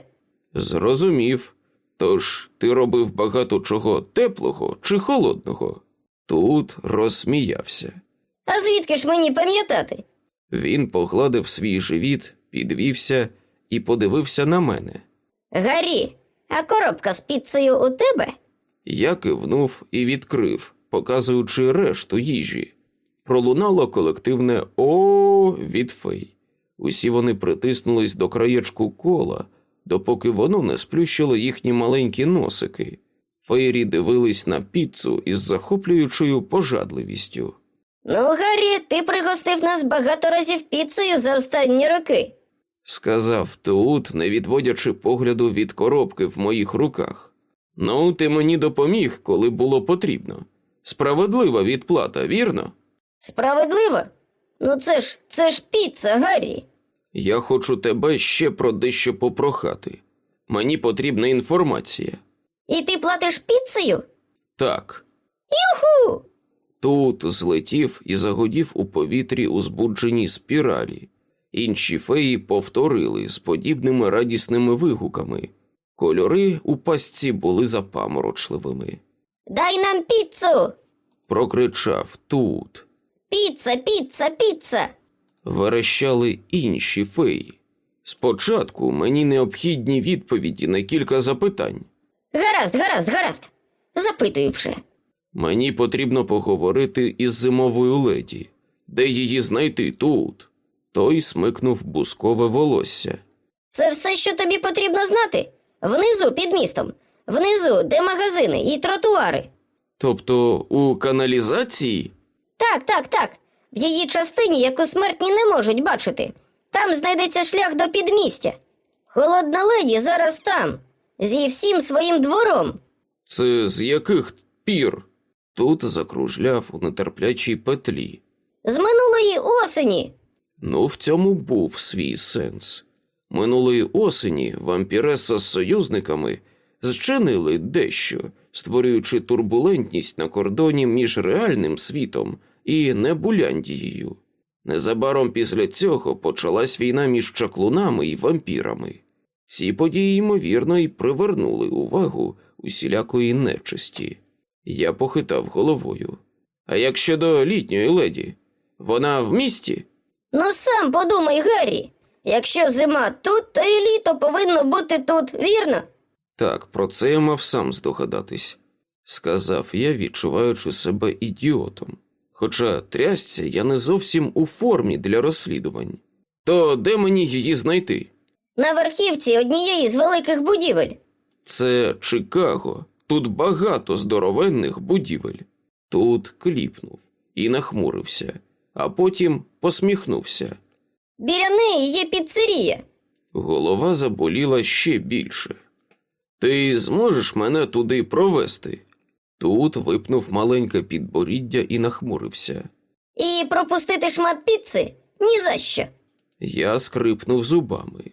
Зрозумів. Тож ти робив багато чого теплого чи холодного? Тут розсміявся. А звідки ж мені пам'ятати? Він погладив свій живіт, підвівся і подивився на мене. Гаррі, а коробка з піцею у тебе? Я кивнув і відкрив, показуючи решту їжі. Пролунало колективне о від фей. Усі вони притиснулись до краєчку кола, допоки воно не сплющило їхні маленькі носики. Фейрі дивились на піцу із захоплюючою пожадливістю. Ну, Гаррі, ти пригостив нас багато разів піцею за останні роки. Сказав Тут, не відводячи погляду від коробки в моїх руках. Ну, ти мені допоміг, коли було потрібно. Справедлива відплата, вірно? Справедливо? Ну це ж це ж піца, Гаррі. Я хочу тебе ще про дещо попрохати. Мені потрібна інформація. І ти платиш піцею? Так, Юху! тут злетів і загодів у повітрі у збудженій спіралі, Інші феї повторили з подібними радісними вигуками. Кольори у пастці були запаморочливими. Дай нам піцу! Прокричав тут. Піца, піца, піца! Верещали інші феї. Спочатку мені необхідні відповіді на кілька запитань. Гаразд, гаразд, гаразд. Запитую вже. Мені потрібно поговорити із зимовою леді. Де її знайти тут? Той смикнув бускове волосся. Це все, що тобі потрібно знати? Внизу під містом. Внизу, де магазини і тротуари. Тобто у каналізації? Так, так, так. В її частині, яку смертні не можуть бачити. Там знайдеться шлях до підмістя. Холодна леді зараз там, зі всім своїм двором. Це з яких пір? Тут закружляв у нетерплячій петлі. З минулої осені. Ну, в цьому був свій сенс. Минулої осені вампіреса з союзниками зчинили дещо, створюючи турбулентність на кордоні між реальним світом і Небуляндією. Незабаром після цього почалась війна між чаклунами і вампірами. Ці події, ймовірно, і привернули увагу усілякої нечисті. Я похитав головою. А як щодо літньої леді, вона в місті? Ну сам подумай, Гаррі. Якщо зима тут, то і літо повинно бути тут, вірно? Так, про це я мав сам здогадатись, сказав я, відчуваючи себе ідіотом. Хоча трясця я не зовсім у формі для розслідувань. То де мені її знайти? На верхівці однієї з великих будівель. Це Чикаго. Тут багато здоровенних будівель. Тут кліпнув і нахмурився, а потім посміхнувся. Біля неї є піцерія. Голова заболіла ще більше. Ти зможеш мене туди провести? Тут випнув маленьке підборіддя і нахмурився. І пропустити шмат піци ні за що. Я скрипнув зубами.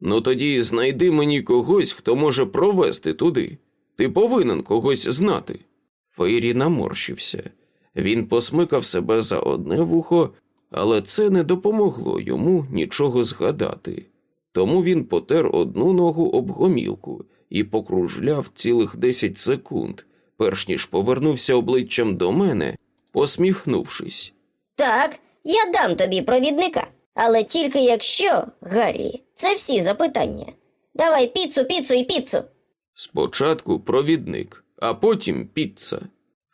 Ну тоді знайди мені когось, хто може провести туди. Ти повинен когось знати. Фейрі наморщився. Він посмикав себе за одне вухо, але це не допомогло йому нічого згадати. Тому він потер одну ногу об гомілку і покружляв цілих десять секунд, перш ніж повернувся обличчям до мене, посміхнувшись. Так, я дам тобі провідника. Але тільки якщо, Гаррі, це всі запитання. Давай піцу, піцу і піцу. Спочатку провідник, а потім піца.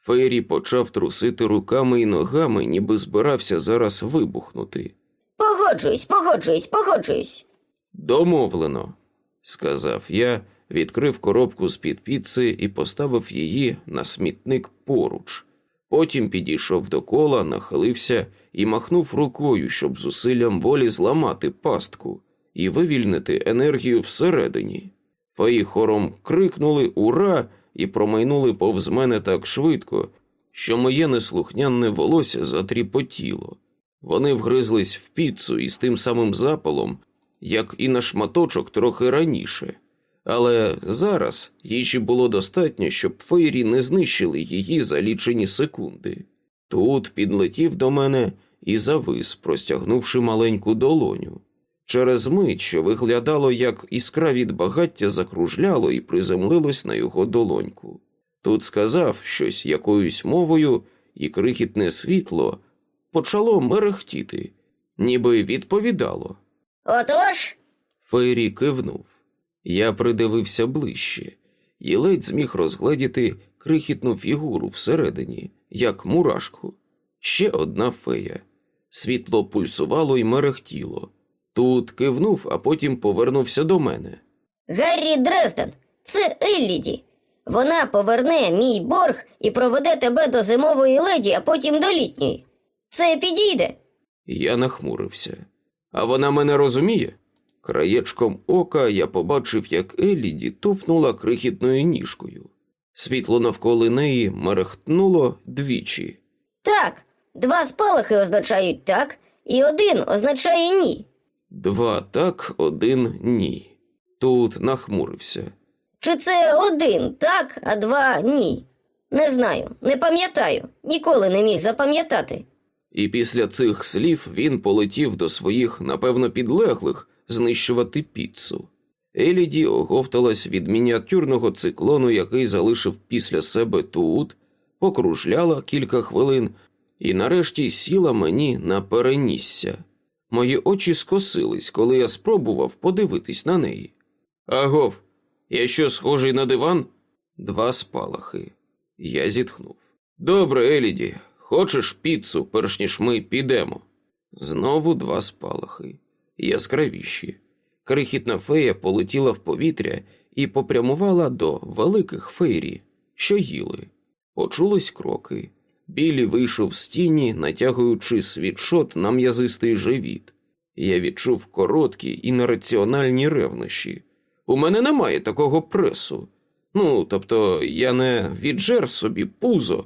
Фейрі почав трусити руками і ногами, ніби збирався зараз вибухнути. Погоджуюсь, погоджуюсь, погоджуюсь. Домовлено, сказав я, відкрив коробку з-під піци і поставив її на смітник поруч. Потім підійшов до кола, нахилився і махнув рукою, щоб зусиллям волі зламати пастку і вивільнити енергію всередині. Феї хором крикнули Ура! і промайнули повз мене так швидко, що моє неслухняне волосся затріпотіло. Вони вгризлись в піцу із тим самим запалом, як і на шматочок трохи раніше. Але зараз їжі було достатньо, щоб фейрі не знищили її за лічені секунди. Тут підлетів до мене і завис, простягнувши маленьку долоню. Через мить, що виглядало, як іскра від багаття закружляло і приземлилось на його долоньку. Тут сказав щось якоюсь мовою, і крихітне світло почало мерехтіти, ніби відповідало. Отож, Фейрі кивнув. Я придивився ближче і ледь зміг розгледіти крихітну фігуру всередині, як мурашку. Ще одна фея. Світло пульсувало і мерехтіло. Тут кивнув, а потім повернувся до мене. Гаррі Дрезден, це Елліді. Вона поверне мій борг і проведе тебе до зимової леді, а потім до літньої. Це підійде. Я нахмурився. А вона мене розуміє? Краєчком ока я побачив, як Еліді тупнула крихітною ніжкою. Світло навколо неї мерехтнуло двічі. Так, два спалахи означають так, і один означає ні. Два так, один ні. Тут нахмурився. Чи це один так, а два ні? Не знаю, не пам'ятаю, ніколи не міг запам'ятати. І після цих слів він полетів до своїх, напевно, підлеглих знищувати піцу. Еліді оговталась від мініатюрного циклону, який залишив після себе тут, покружляла кілька хвилин і нарешті сіла мені на перенісся. Мої очі скосились, коли я спробував подивитись на неї. Агов, я що схожий на диван? Два спалахи. Я зітхнув. Добре, Еліді, хочеш піцу, перш ніж ми підемо? Знову два спалахи, яскравіші. Крихітна фея полетіла в повітря і попрямувала до великих фейрі, що їли. Почулись кроки. Білі вийшов з тіні, натягуючи світшот на м'язистий живіт. Я відчув короткі і нераціональні ревнощі. У мене немає такого пресу. Ну, тобто, я не віджер собі пузо,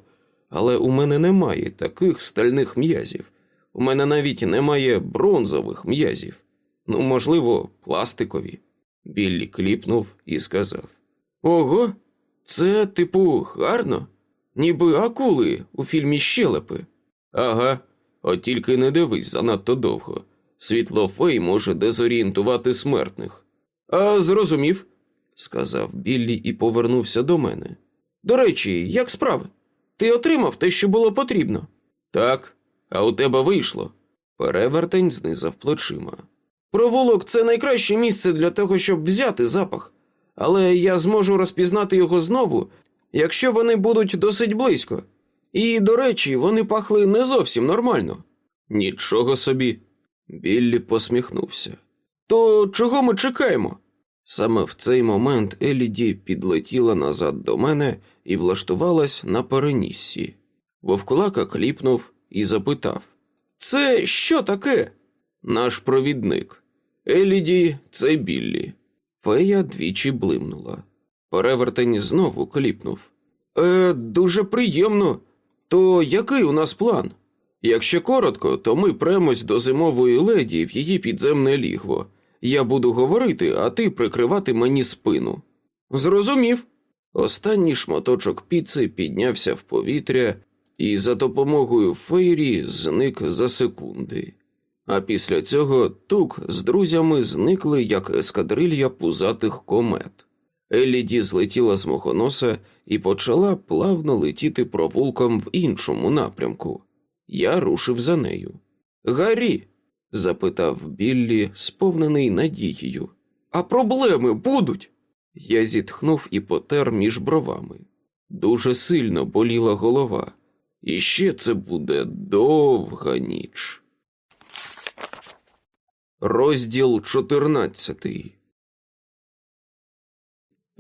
але у мене немає таких стальних м'язів. У мене навіть немає бронзових м'язів. Ну, можливо, пластикові. Біллі кліпнув і сказав: Ого, це, типу, гарно, ніби акули у фільмі Щелепи. Ага, от тільки не дивись занадто довго. Світло фей може дезорієнтувати смертних. А зрозумів, сказав Біллі і повернувся до мене. До речі, як справи? Ти отримав те, що було потрібно? Так, а у тебе вийшло. Перевертень знизав плечима. Провулок це найкраще місце для того, щоб взяти запах, але я зможу розпізнати його знову, якщо вони будуть досить близько. І, до речі, вони пахли не зовсім нормально. Нічого собі. Біллі посміхнувся. То чого ми чекаємо? Саме в цей момент Еліді підлетіла назад до мене і влаштувалась на переніссі. Вовкулака кліпнув і запитав: Це що таке? Наш провідник. Еліді, це Біллі. Фея двічі блимнула. Перевертень знову кліпнув. Е, дуже приємно. То який у нас план? Якщо коротко, то ми премось до зимової леді в її підземне лігво. Я буду говорити, а ти прикривати мені спину. Зрозумів. Останній шматочок піци піднявся в повітря і за допомогою фейрі зник за секунди. А після цього тук з друзями зникли як ескадрилья пузатих комет. Еліді злетіла з мого носа і почала плавно летіти провулком в іншому напрямку. Я рушив за нею. Гаррі, запитав Біллі, сповнений надією. А проблеми будуть? Я зітхнув і потер між бровами. Дуже сильно боліла голова, і ще це буде довга ніч. Розділ чотирнадцятий.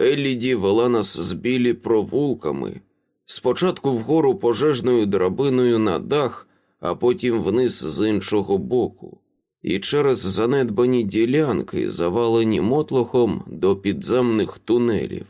Еліді вела нас з білі провулками, спочатку вгору пожежною драбиною на дах, а потім вниз з іншого боку, і через занедбані ділянки, завалені мотлохом до підземних тунелів.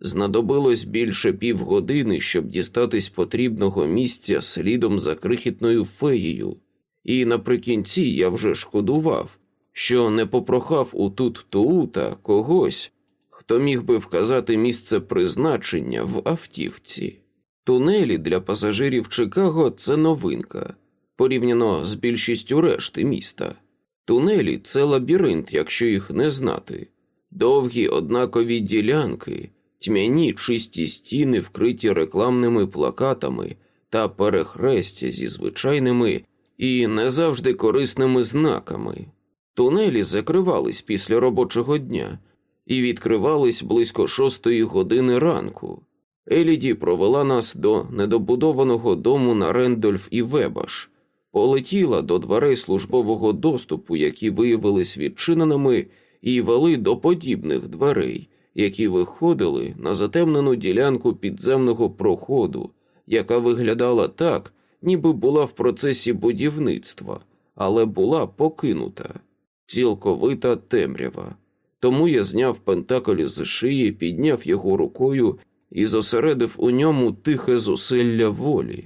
Знадобилось більше півгодини, щоб дістатись потрібного місця слідом за крихітною феєю, і наприкінці я вже шкодував, що не попрохав у тут Туута когось, хто міг би вказати місце призначення в автівці. Тунелі для пасажирів Чикаго це новинка, порівняно з більшістю решти міста. Тунелі це лабіринт, якщо їх не знати, довгі однакові ділянки, тьмяні чисті стіни, вкриті рекламними плакатами та перехрестя зі звичайними і не завжди корисними знаками. Тунелі закривались після робочого дня і відкривались близько шостої години ранку. Еліді провела нас до недобудованого дому на Рендольф і Вебаш, полетіла до дверей службового доступу, які виявились відчиненими, і вели до подібних дверей, які виходили на затемнену ділянку підземного проходу, яка виглядала так, ніби була в процесі будівництва, але була покинута, цілковита темрява. Тому я зняв пентакль з шиї, підняв його рукою і зосередив у ньому тихе зусилля волі.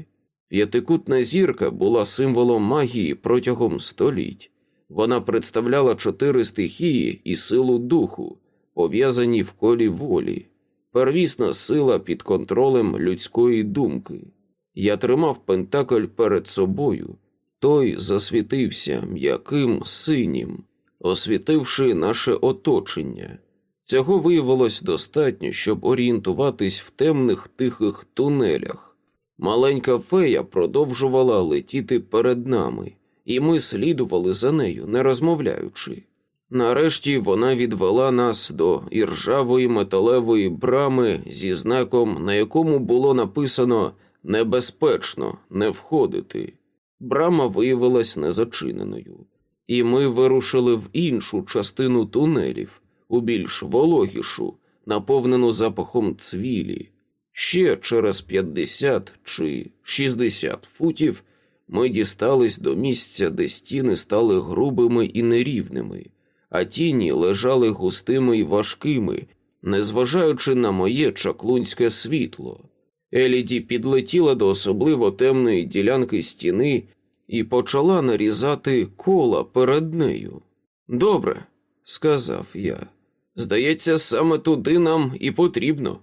П'ятикутна зірка була символом магії протягом століть. Вона представляла чотири стихії і силу духу, пов'язані в колі волі, первісна сила під контролем людської думки. Я тримав пентакль перед собою Той засвітився м'яким синім, освітивши наше оточення. Цього виявилось достатньо, щоб орієнтуватись в темних тихих тунелях. Маленька фея продовжувала летіти перед нами, і ми слідували за нею, не розмовляючи. Нарешті вона відвела нас до іржавої металевої брами зі знаком, на якому було написано Небезпечно не входити. Брама виявилась незачиненою, і ми вирушили в іншу частину тунелів, у більш вологішу, наповнену запахом цвілі. Ще через 50 чи 60 футів ми дістались до місця, де стіни стали грубими і нерівними, а тіні лежали густими і важкими, незважаючи на моє чаклунське світло. Еліді підлетіла до особливо темної ділянки стіни і почала нарізати кола перед нею. Добре, сказав я. Здається, саме туди нам і потрібно.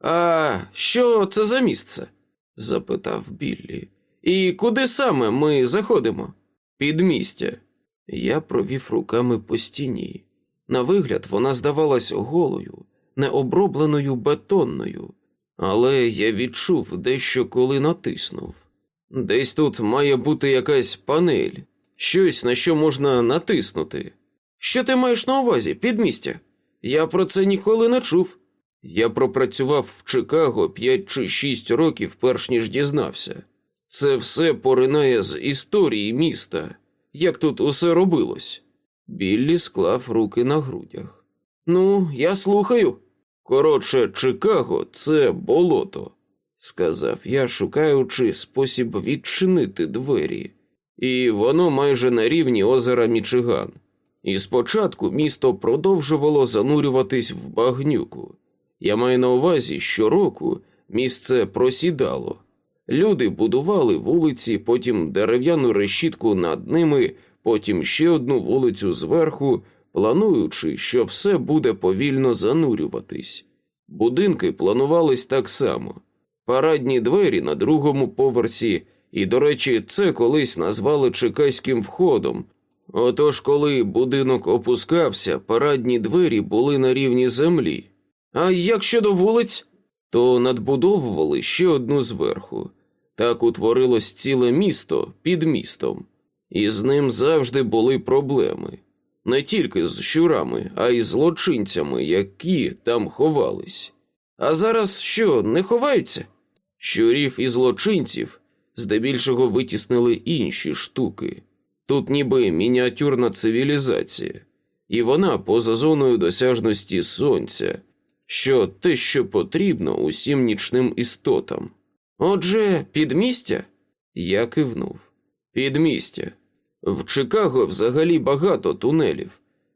А що це за місце? запитав Біллі. І куди саме ми заходимо? Під містя. Я провів руками по стіні. На вигляд, вона здавалась голою, необробленою бетонною, але я відчув дещо, коли натиснув. Десь тут має бути якась панель, щось на що можна натиснути. Що ти маєш на увазі, підмістя? Я про це ніколи не чув. Я пропрацював в Чикаго 5 чи 6 років, перш ніж дізнався. Це все поринає з історії міста, як тут усе робилось. Біллі склав руки на грудях. Ну, я слухаю. Коротше, Чикаго це болото, сказав я, шукаючи спосіб відчинити двері, і воно майже на рівні озера Мічиган. І спочатку місто продовжувало занурюватись в багнюку. Я маю на увазі, щороку місце просідало. Люди будували вулиці, потім дерев'яну решітку над ними, потім ще одну вулицю зверху, плануючи, що все буде повільно занурюватись. Будинки планувались так само. Парадні двері на другому поверсі, і, до речі, це колись назвали чекаським входом. Отож, коли будинок опускався, парадні двері були на рівні землі. А як щодо вулиць, то надбудовували ще одну зверху. Так утворилось ціле місто під містом, і з ним завжди були проблеми не тільки з щурами, а й злочинцями, які там ховались. А зараз що, не ховаються? Щурів і злочинців здебільшого витіснили інші штуки. Тут ніби мініатюрна цивілізація, і вона поза зоною досяжності сонця, що те, що потрібно усім нічним істотам. Отже, підмістя? Я кивнув. Підмістя. В Чикаго взагалі багато тунелів.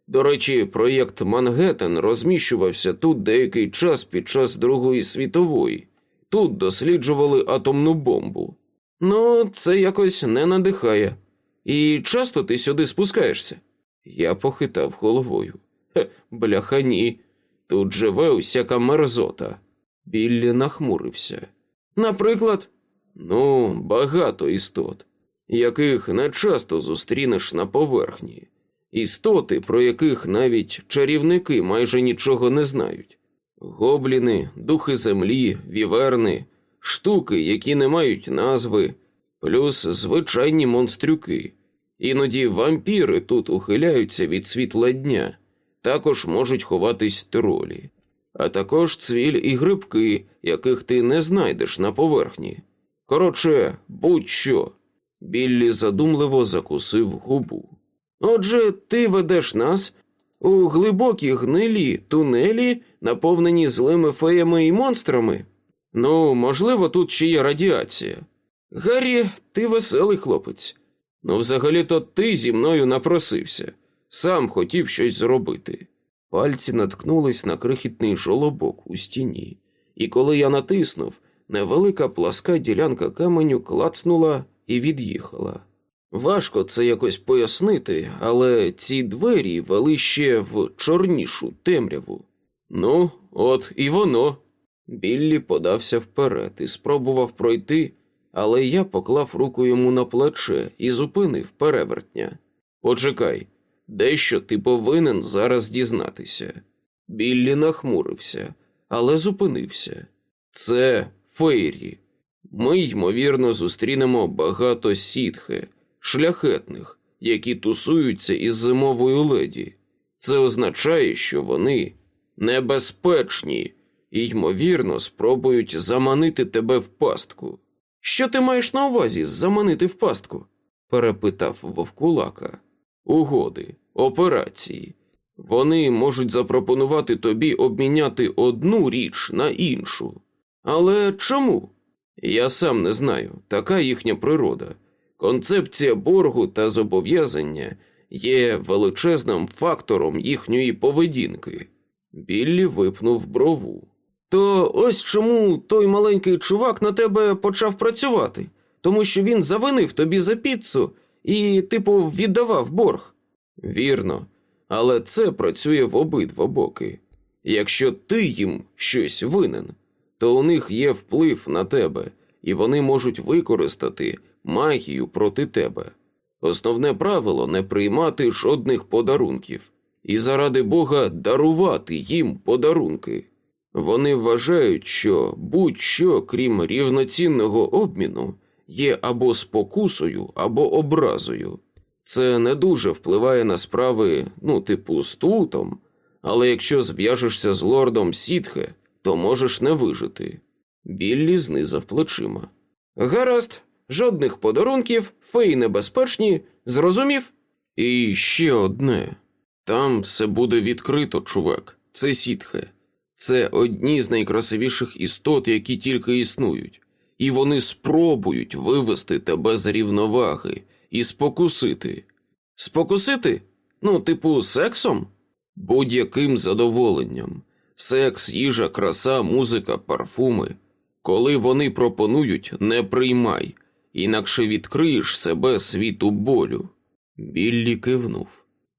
До речі, проєкт Мангеттен розміщувався тут деякий час під час Другої світової. Тут досліджували атомну бомбу. Ну, це якось не надихає. І часто ти сюди спускаєшся? Я похитав головою. Хе, бляха, ні. Тут живе усяка мерзота. Біллі нахмурився. Наприклад, ну, багато істот яких не часто зустрінеш на поверхні, істоти, про яких навіть чарівники майже нічого не знають, гобліни, духи землі, віверни, штуки, які не мають назви, плюс звичайні монстрюки. Іноді вампіри тут ухиляються від світла дня, також можуть ховатись тролі, а також цвіль і грибки, яких ти не знайдеш на поверхні. Коротше, будь-що. Біллі задумливо закусив губу. Отже, ти ведеш нас у глибокі гнилі тунелі, наповнені злими феями і монстрами. Ну, можливо, тут ще є радіація. Гаррі, ти веселий хлопець. Ну, взагалі-то ти зі мною напросився, сам хотів щось зробити. Пальці наткнулись на крихітний жолобок у стіні, і коли я натиснув, невелика пласка ділянка каменю клацнула і від'їхала. Важко це якось пояснити, але ці двері вели ще в чорнішу темряву. Ну, от і воно. Біллі подався вперед і спробував пройти, але я поклав руку йому на плече і зупинив перевертня. Почекай, дещо ти повинен зараз дізнатися. Біллі нахмурився, але зупинився. Це фейрі. Ми, ймовірно, зустрінемо багато сітхи, шляхетних, які тусуються із зимовою леді. Це означає, що вони небезпечні і, ймовірно, спробують заманити тебе в пастку. Що ти маєш на увазі заманити в пастку? перепитав вовкулака. Угоди, операції. Вони можуть запропонувати тобі обміняти одну річ на іншу. Але чому? Я сам не знаю, така їхня природа. Концепція боргу та зобов'язання є величезним фактором їхньої поведінки. Біллі випнув брову. То ось чому той маленький чувак на тебе почав працювати, тому що він завинив тобі за піцу і, типу, віддавав борг. Вірно, але це працює в обидва боки. Якщо ти їм щось винен, то у них є вплив на тебе, і вони можуть використати магію проти тебе. Основне правило не приймати жодних подарунків і заради Бога дарувати їм подарунки. Вони вважають, що будь-що, крім рівноцінного обміну, є або спокусою, або образою. Це не дуже впливає на справи, ну, типу, з тутом, але якщо зв'яжешся з лордом Сітхе, то можеш не вижити. Біллі знизав плечима. Гаразд, жодних подарунків, феї небезпечні, зрозумів? І ще одне. Там все буде відкрито, чувак. Це сітхе. Це одні з найкрасивіших істот, які тільки існують, і вони спробують вивести тебе з рівноваги і спокусити. Спокусити? Ну, типу, сексом? Будь-яким задоволенням. Секс, їжа, краса, музика, парфуми. Коли вони пропонують, не приймай, інакше відкриєш себе світу болю. Біллі кивнув.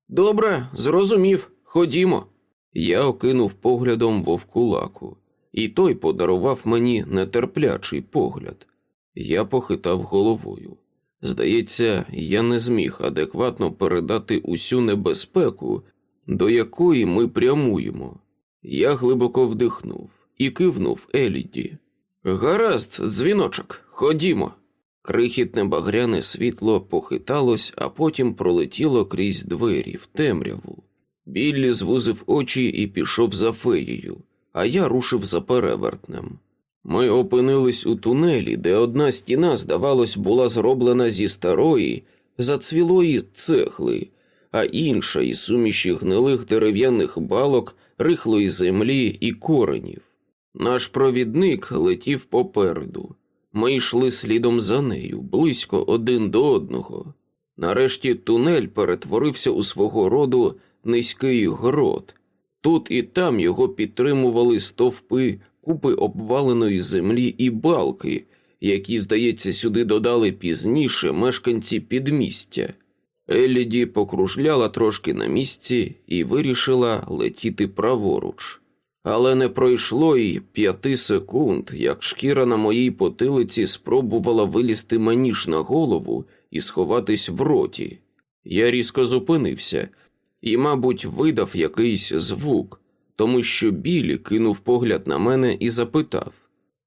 Добре, зрозумів. Ходімо. Я окинув поглядом вовкулаку, і той подарував мені нетерплячий погляд. Я похитав головою. Здається, я не зміг адекватно передати усю небезпеку, до якої ми прямуємо. Я глибоко вдихнув і кивнув Еліді. Гаразд, дзвіночок, ходімо. Крихітне багряне світло похиталось, а потім пролетіло крізь двері в темряву. Біллі звузив очі і пішов за феєю, а я рушив за перевертнем. Ми опинились у тунелі, де одна стіна, здавалось, була зроблена зі старої, зацвілої цехли, а інша із суміші гнилих дерев'яних балок, рихлої землі і коренів. Наш провідник летів попереду. Ми йшли слідом за нею, близько один до одного. Нарешті тунель перетворився у свого роду низький грот. Тут і там його підтримували стовпи, купи обваленої землі і балки, які, здається, сюди додали пізніше мешканці підмістя. Еліді покружляла трошки на місці і вирішила летіти праворуч. Але не пройшло й п'яти секунд, як шкіра на моїй потилиці спробувала вилізти мені ж на голову і сховатись в роті. Я різко зупинився і, мабуть, видав якийсь звук, тому що Білі кинув погляд на мене і запитав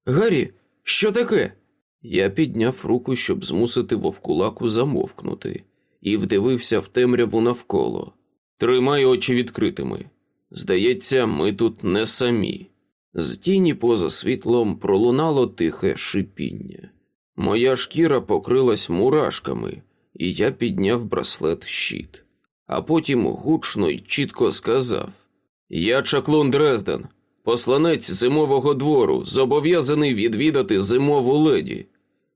Гаррі, що таке? Я підняв руку, щоб змусити вовкулаку замовкнути, і вдивився в темряву навколо. Тримай очі відкритими. Здається, ми тут не самі. З тіні поза світлом пролунало тихе шипіння. Моя шкіра покрилась мурашками, і я підняв браслет щит, а потім гучно й чітко сказав: Я чаклун Дрезден, посланець зимового двору, зобов'язаний відвідати зимову леді.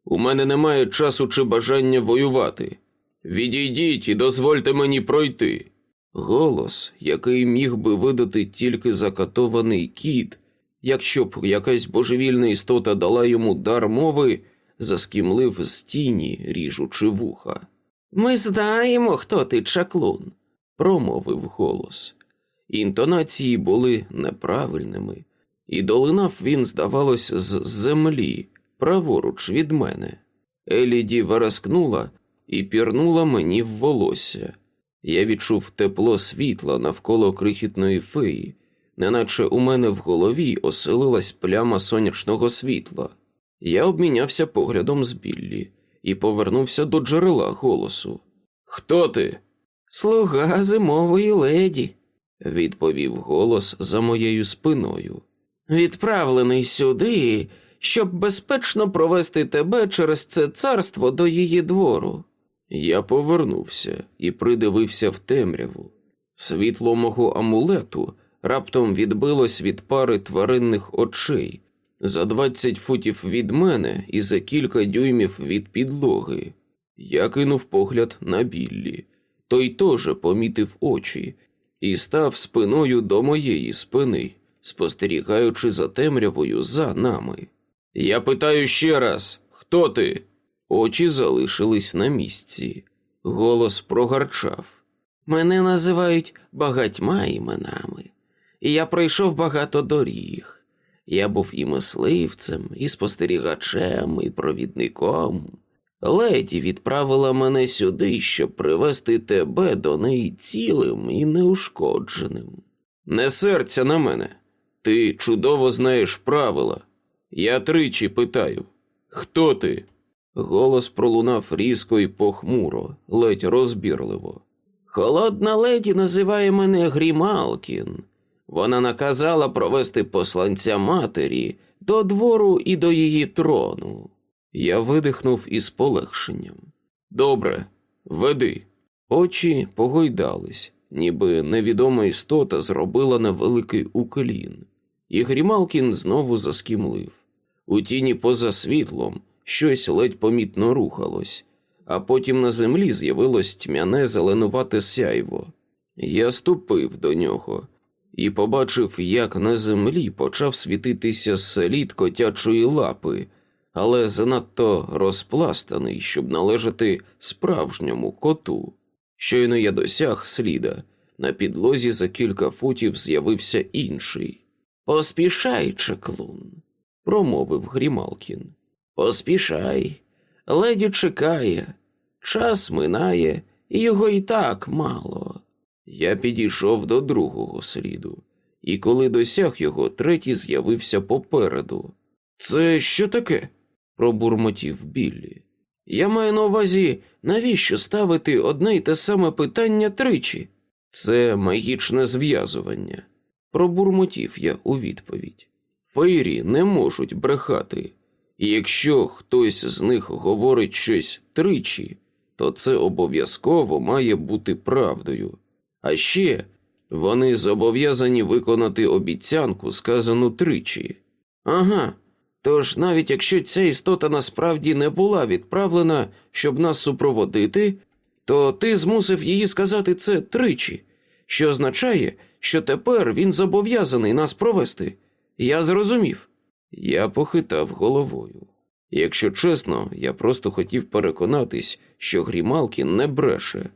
У мене немає часу чи бажання воювати. Відійдіть і дозвольте мені пройти. Голос, який міг би видати тільки закатований кіт, якщо б якась божевільна істота дала йому дар мови, заскімлив з тіні, ріжучи вуха. Ми знаємо, хто ти чаклун, промовив голос. Інтонації були неправильними, і долинав він, здавалось, з землі, праворуч від мене. Еліді вираскнула і пірнула мені в волосся. Я відчув тепло світла навколо крихітної феї, неначе у мене в голові оселилась пляма сонячного світла. Я обмінявся поглядом з Біллі і повернувся до джерела голосу. Хто ти? Слуга зимової леді, відповів голос за моєю спиною. Відправлений сюди, щоб безпечно провести тебе через це царство до її двору. Я повернувся і придивився в темряву. Світло мого амулету раптом відбилось від пари тваринних очей за двадцять футів від мене і за кілька дюймів від підлоги. Я кинув погляд на Біллі. Той теж помітив очі і став спиною до моєї спини, спостерігаючи за темрявою за нами. Я питаю ще раз, хто ти? Очі залишились на місці. Голос прогарчав. Мене називають багатьма іменами, і я пройшов багато доріг. Я був і мисливцем, і спостерігачем, і провідником. Леді відправила мене сюди, щоб привести тебе до неї цілим і неушкодженим. Не серця на мене. Ти чудово знаєш правила. Я тричі питаю хто ти? Голос пролунав різко і похмуро, ледь розбірливо. Холодна леді називає мене Грімалкін. Вона наказала провести посланця матері до двору і до її трону. Я видихнув із полегшенням. Добре, веди. Очі погойдались, ніби невідома істота зробила невеликий уклін, і Грімалкін знову заскімлив. У тіні поза світлом щось ледь помітно рухалось, а потім на землі з'явилось тьмяне зеленувате сяйво. Я ступив до нього і побачив, як на землі почав світитися слід котячої лапи, але занадто розпластаний, щоб належати справжньому коту. Щойно я досяг сліда, на підлозі за кілька футів з'явився інший. Поспішай, чеклун, промовив Грімалкін. Поспішай, леді чекає, час минає, і його і так мало. Я підійшов до другого сліду, і коли досяг його, третій з'явився попереду. Це що таке? пробурмотів Біллі. Я маю на увазі, навіщо ставити одне й те саме питання тричі? Це магічне зв'язування. Пробурмотів я у відповідь. Фейрі не можуть брехати, і якщо хтось з них говорить щось тричі, то це обов'язково має бути правдою. А ще вони зобов'язані виконати обіцянку, сказану тричі. Ага, тож навіть якщо ця істота насправді не була відправлена, щоб нас супроводити, то ти змусив її сказати це тричі, що означає, що тепер він зобов'язаний нас провести. Я зрозумів. Я похитав головою. Якщо чесно, я просто хотів переконатись, що Грімалкін не бреше.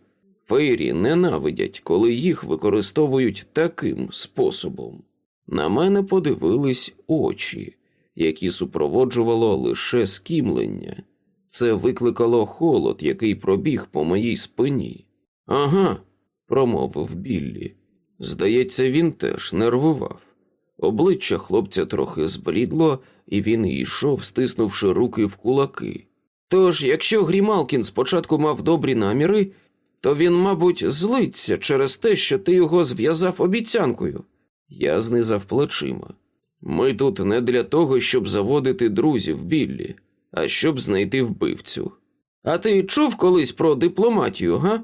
Фейрі ненавидять, коли їх використовують таким способом. На мене подивились очі, які супроводжувало лише скімлення. Це викликало холод, який пробіг по моїй спині. Ага, промовив Біллі. Здається, він теж нервував. Обличчя хлопця трохи зблідло, і він йшов, стиснувши руки в кулаки. Тож, якщо Грімалкін спочатку мав добрі наміри, то він, мабуть, злиться через те, що ти його зв'язав обіцянкою. Я знизав плечима. Ми тут не для того, щоб заводити друзів Біллі, а щоб знайти вбивцю. А ти чув колись про дипломатію, га?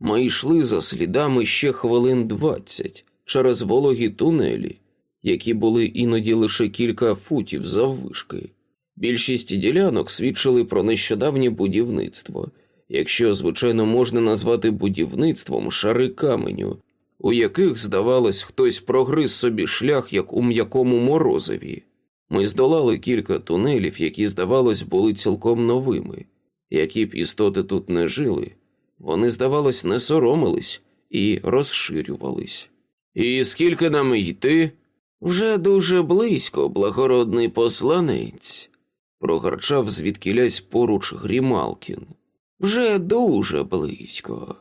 Ми йшли за слідами ще хвилин двадцять через вологі тунелі, які були іноді лише кілька футів заввишки. Більшість ділянок свідчили про нещодавнє будівництво, якщо, звичайно, можна назвати будівництвом шари каменю, у яких, здавалось, хтось прогриз собі шлях, як у м'якому морозиві. Ми здолали кілька тунелів, які, здавалось, були цілком новими. Які б істоти тут не жили, вони, здавалось, не соромились і розширювались. І скільки нам йти? Вже дуже близько, благородний посланець, прогарчав звідкілясь поруч Грімалкін. Вже дуже близько.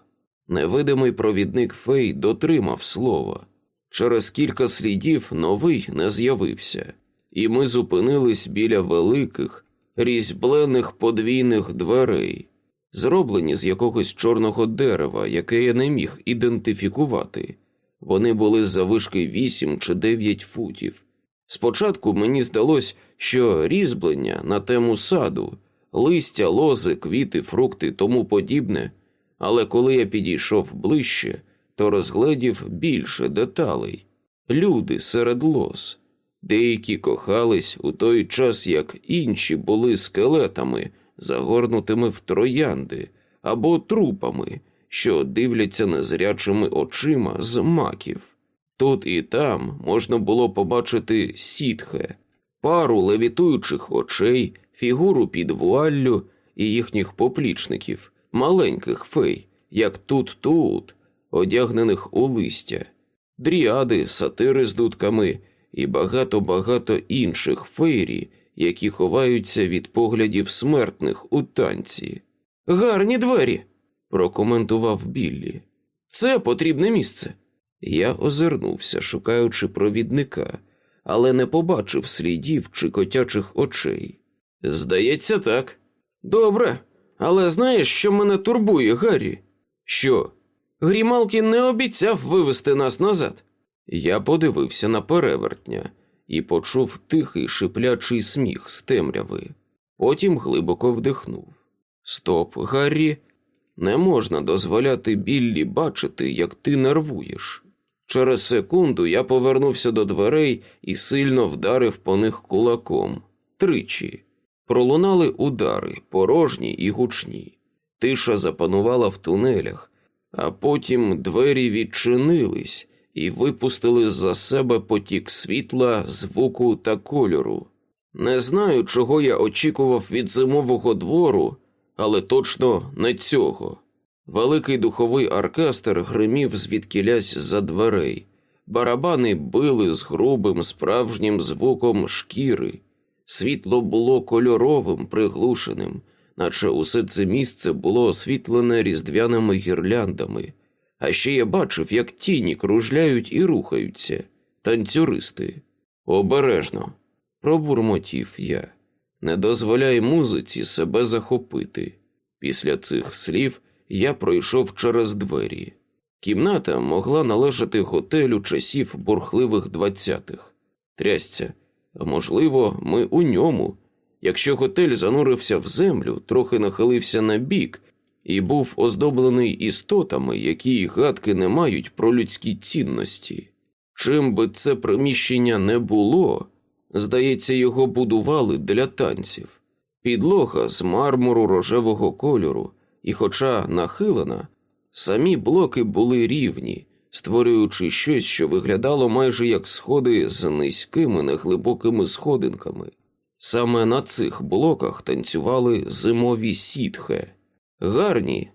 Невидимий провідник Фей дотримав слова. Через кілька слідів новий не з'явився, і ми зупинились біля великих, різьблених подвійних дверей, зроблені з якогось чорного дерева, яке я не міг ідентифікувати. Вони були завишки вісім чи дев'ять футів. Спочатку мені здалось, що різьблення на тему саду, листя, лози, квіти, фрукти тому подібне, але коли я підійшов ближче, то розгледів більше деталей люди серед лоз. Деякі кохались у той час, як інші були скелетами, загорнутими в троянди або трупами, що дивляться незрячими очима з маків. Тут і там можна було побачити сітхе, пару левітуючих очей, фігуру під вуаллю і їхніх поплічників, маленьких фей, як тут-тут, одягнених у листя, дріади, сатири з дудками і багато-багато інших фейрі, які ховаються від поглядів смертних у танці. Гарні двері, прокоментував Біллі. Це потрібне місце. Я озирнувся, шукаючи провідника, але не побачив слідів чи котячих очей. Здається, так. Добре, але знаєш, що мене турбує, Гаррі? Що? Грімалкін не обіцяв вивести нас назад. Я подивився на перевертня і почув тихий шиплячий сміх з темряви. Потім глибоко вдихнув. Стоп, Гаррі, не можна дозволяти Біллі бачити, як ти нервуєш. Через секунду я повернувся до дверей і сильно вдарив по них кулаком. Тричі. Пролунали удари, порожні і гучні. Тиша запанувала в тунелях, а потім двері відчинились і випустили за себе потік світла, звуку та кольору. Не знаю, чого я очікував від зимового двору, але точно не цього. Великий духовий оркестр гримів звідкілясь за дверей, барабани били з грубим справжнім звуком шкіри. Світло було кольоровим, приглушеним, наче усе це місце було освітлене різдвяними гірляндами, а ще я бачив, як тіні кружляють і рухаються, танцюристи. Обережно, пробурмотів я. Не дозволяй музиці себе захопити. Після цих слів я пройшов через двері. Кімната могла належати готелю часів бурхливих двадцятих. Трясця, можливо, ми у ньому. Якщо готель занурився в землю, трохи нахилився на бік і був оздоблений істотами, які гадки не мають про людські цінності. Чим би це приміщення не було, здається, його будували для танців. Підлога з мармуру рожевого кольору, і, хоча нахилена, самі блоки були рівні, створюючи щось, що виглядало майже як сходи з низькими неглибокими сходинками. Саме на цих блоках танцювали зимові сітхе. Гарні,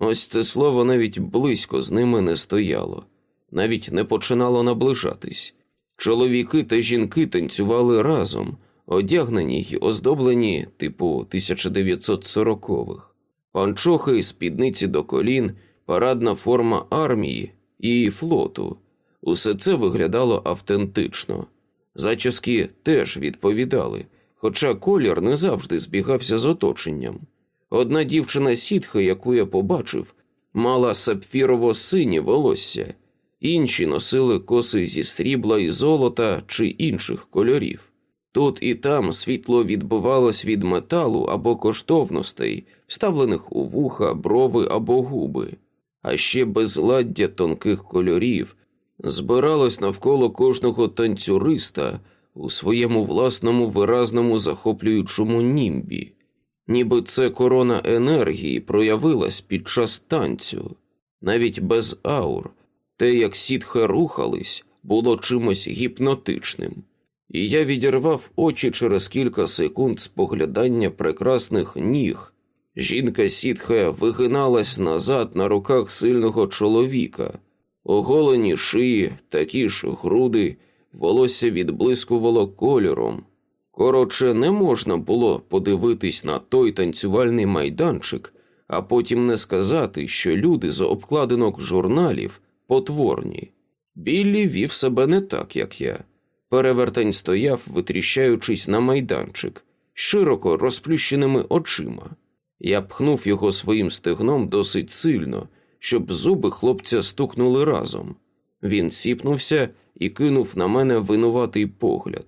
ось це слово навіть близько з ними не стояло, навіть не починало наближатись. Чоловіки та жінки танцювали разом, одягнені й оздоблені, типу 1940-х. панчохи, спідниці до колін, парадна форма армії і флоту. Усе це виглядало автентично. Зачіски теж відповідали, хоча колір не завжди збігався з оточенням. Одна дівчина сітха, яку я побачив, мала сапфірово синє волосся, інші носили коси зі срібла і золота чи інших кольорів. Тут і там світло відбивалось від металу або коштовностей, вставлених у вуха, брови або губи, а ще безладдя тонких кольорів збиралось навколо кожного танцюриста у своєму власному виразному захоплюючому німбі, ніби це корона енергії проявилась під час танцю, навіть без аур, те, як сітхи рухались, було чимось гіпнотичним, і я відірвав очі через кілька секунд споглядання прекрасних ніг. Жінка сітхе вигиналась назад на руках сильного чоловіка, оголені шиї, такі ж груди, волосся відблискувало кольором. Коротше, не можна було подивитись на той танцювальний майданчик, а потім не сказати, що люди з обкладинок журналів потворні. Біллі вів себе не так, як я. Перевертень стояв, витріщаючись на майданчик, широко розплющеними очима. Я пхнув його своїм стегном досить сильно, щоб зуби хлопця стукнули разом. Він сіпнувся і кинув на мене винуватий погляд.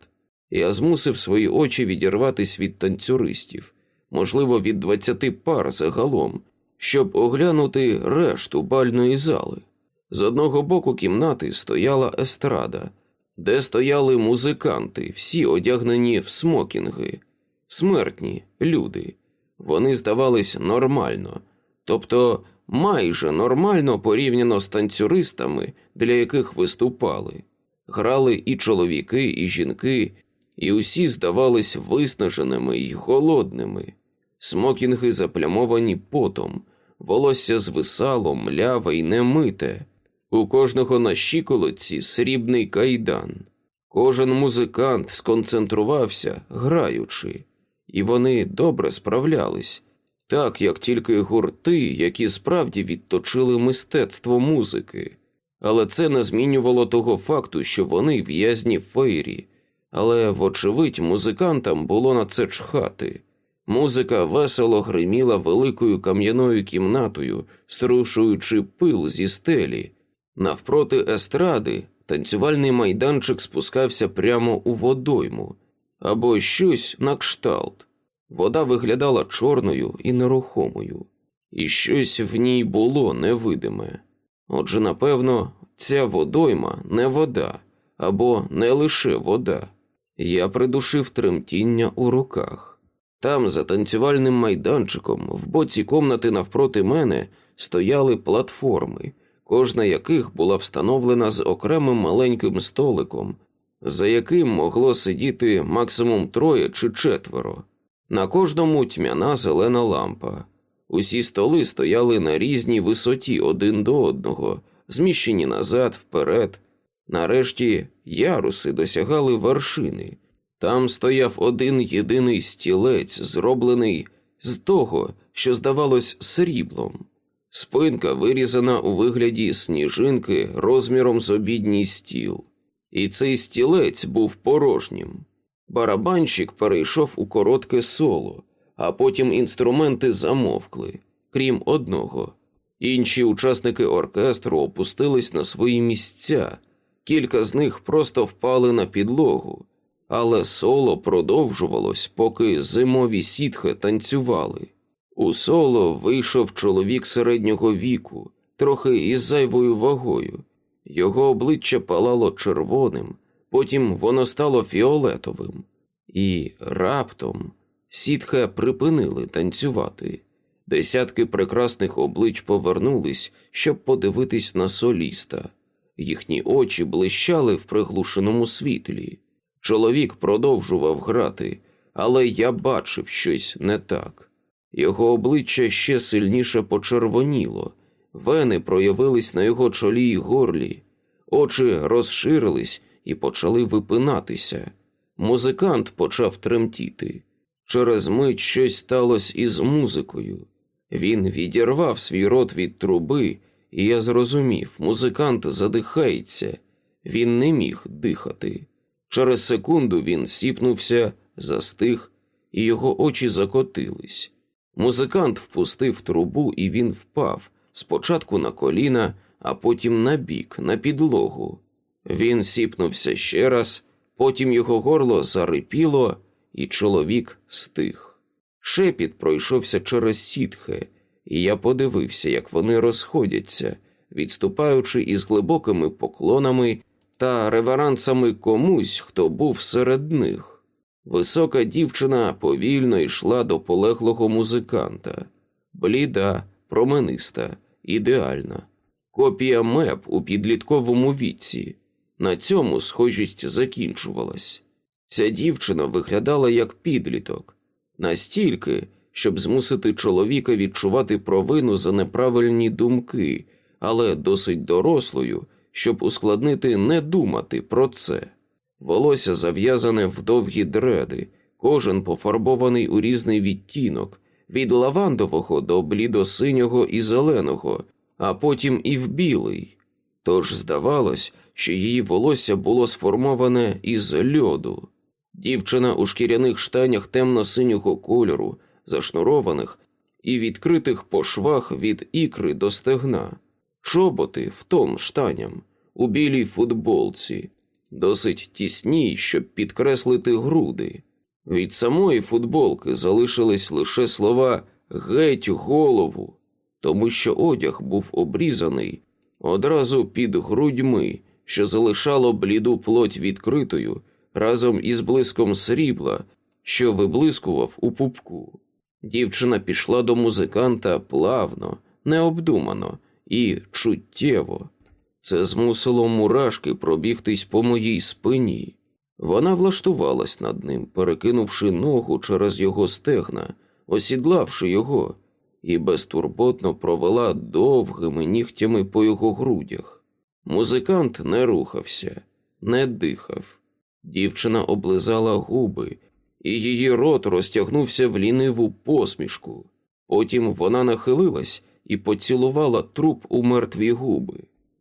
Я змусив свої очі відірватись від танцюристів, можливо, від двадцяти пар загалом, щоб оглянути решту бальної зали. З одного боку кімнати стояла естрада, де стояли музиканти, всі одягнені в смокінги, смертні люди. Вони здавались нормально, тобто майже нормально порівняно з танцюристами, для яких виступали. Грали і чоловіки, і жінки, і усі здавались виснаженими й голодними. Смокінги заплямовані потом, волосся звисало, мляве й немите. У кожного на щиколотці срібний кайдан. Кожен музикант сконцентрувався, граючи, і вони добре справлялись, так як тільки гурти, які справді відточили мистецтво музики. Але це не змінювало того факту, що вони в'язні фейрі, але, вочевидь, музикантам було на це чхати. Музика весело гриміла великою кам'яною кімнатою, струшуючи пил зі стелі. Навпроти естради танцювальний майданчик спускався прямо у водойму або щось на кшталт. Вода виглядала чорною і нерухомою, і щось в ній було невидиме. Отже, напевно, ця водойма не вода або не лише вода. Я придушив тремтіння у руках. Там, за танцювальним майданчиком, в боці комнати навпроти мене стояли платформи, кожна яких була встановлена з окремим маленьким столиком, за яким могло сидіти максимум троє чи четверо. На кожному тьмяна зелена лампа. Усі столи стояли на різній висоті один до одного, зміщені назад, вперед. Нарешті яруси досягали вершини. Там стояв один єдиний стілець, зроблений з того, що здавалось сріблом. Спинка вирізана у вигляді сніжинки розміром з обідній стіл, і цей стілець був порожнім. Барабанщик перейшов у коротке соло, а потім інструменти замовкли, крім одного. Інші учасники оркестру опустились на свої місця, кілька з них просто впали на підлогу, але соло продовжувалось, поки зимові сітхи танцювали. У соло вийшов чоловік середнього віку, трохи із зайвою вагою. Його обличчя палало червоним, потім воно стало фіолетовим, і раптом сітхе припинили танцювати. Десятки прекрасних облич повернулись, щоб подивитись на соліста. Їхні очі блищали в приглушеному світлі. Чоловік продовжував грати, але я бачив щось не так. Його обличчя ще сильніше почервоніло, вени проявились на його чолі й горлі, очі розширились і почали випинатися. Музикант почав тремтіти. Через мить щось сталося із музикою. Він відірвав свій рот від труби, і я зрозумів, музикант задихається, він не міг дихати. Через секунду він сіпнувся, застиг, і його очі закотились. Музикант впустив трубу, і він впав спочатку на коліна, а потім на бік, на підлогу. Він сіпнувся ще раз, потім його горло зарипіло, і чоловік стих. Шепіт пройшовся через сітхи, і я подивився, як вони розходяться, відступаючи із глибокими поклонами та реверансами комусь, хто був серед них. Висока дівчина повільно йшла до полеглого музиканта, бліда, промениста, ідеальна, копія меп у підлітковому віці. На цьому схожість закінчувалась. Ця дівчина виглядала як підліток, настільки, щоб змусити чоловіка відчувати провину за неправильні думки, але досить дорослою, щоб ускладнити не думати про це. Волосся зав'язане в довгі дреди, кожен пофарбований у різний відтінок, від лавандового до блідосинього і зеленого, а потім і в білий. Тож здавалось, що її волосся було сформоване із льоду. Дівчина у шкіряних штанях темно-синього кольору, зашнурованих і відкритих по швах від ікри до стегна, чоботи в том штаням, у білій футболці, досить тісній, щоб підкреслити груди. Від самої футболки залишились лише слова геть голову, тому що одяг був обрізаний одразу під грудьми, що залишало бліду плоть відкритою разом із блиском срібла, що виблискував у пупку. Дівчина пішла до музиканта плавно, необдумано і чуттєво. Це змусило мурашки пробігтись по моїй спині. Вона влаштувалась над ним, перекинувши ногу через його стегна, осідлавши його, і безтурботно провела довгими нігтями по його грудях. Музикант не рухався, не дихав. Дівчина облизала губи, і її рот розтягнувся в ліниву посмішку. Потім вона нахилилась і поцілувала труп у мертві губи,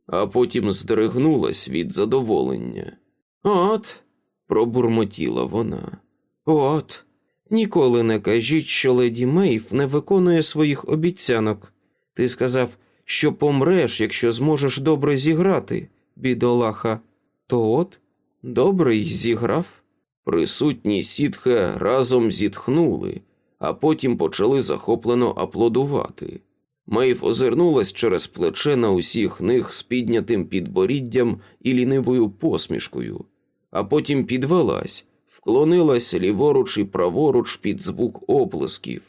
а потім здригнулась від задоволення. От, пробурмотіла вона. От, ніколи не кажіть, що леді Мейв не виконує своїх обіцянок. Ти сказав, що помреш, якщо зможеш добре зіграти, бідолаха. То от, добре й зіграв. Присутні сітхе разом зітхнули, а потім почали захоплено аплодувати. Мейв озирнулась через плече на усіх них з піднятим підборіддям і лінивою посмішкою, а потім підвелась, вклонилась ліворуч і праворуч під звук оплесків.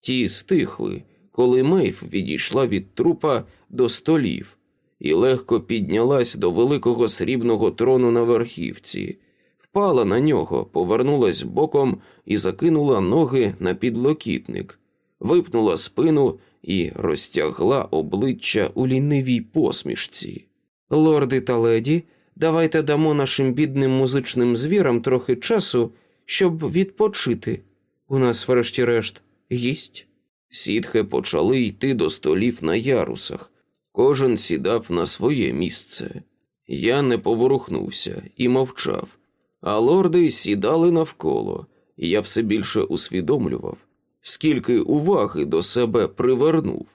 Ті стихли, коли Мейв відійшла від трупа до столів і легко піднялась до великого срібного трону на верхівці, впала на нього, повернулась боком і закинула ноги на підлокітник, випнула спину і розтягла обличчя у лінивій посмішці. Лорди та леді, давайте дамо нашим бідним музичним звірам трохи часу, щоб відпочити. У нас, врешті-решт, гість. Сітхи почали йти до столів на ярусах. Кожен сідав на своє місце. Я не поворухнувся і мовчав, а лорди сідали навколо, і я все більше усвідомлював, скільки уваги до себе привернув.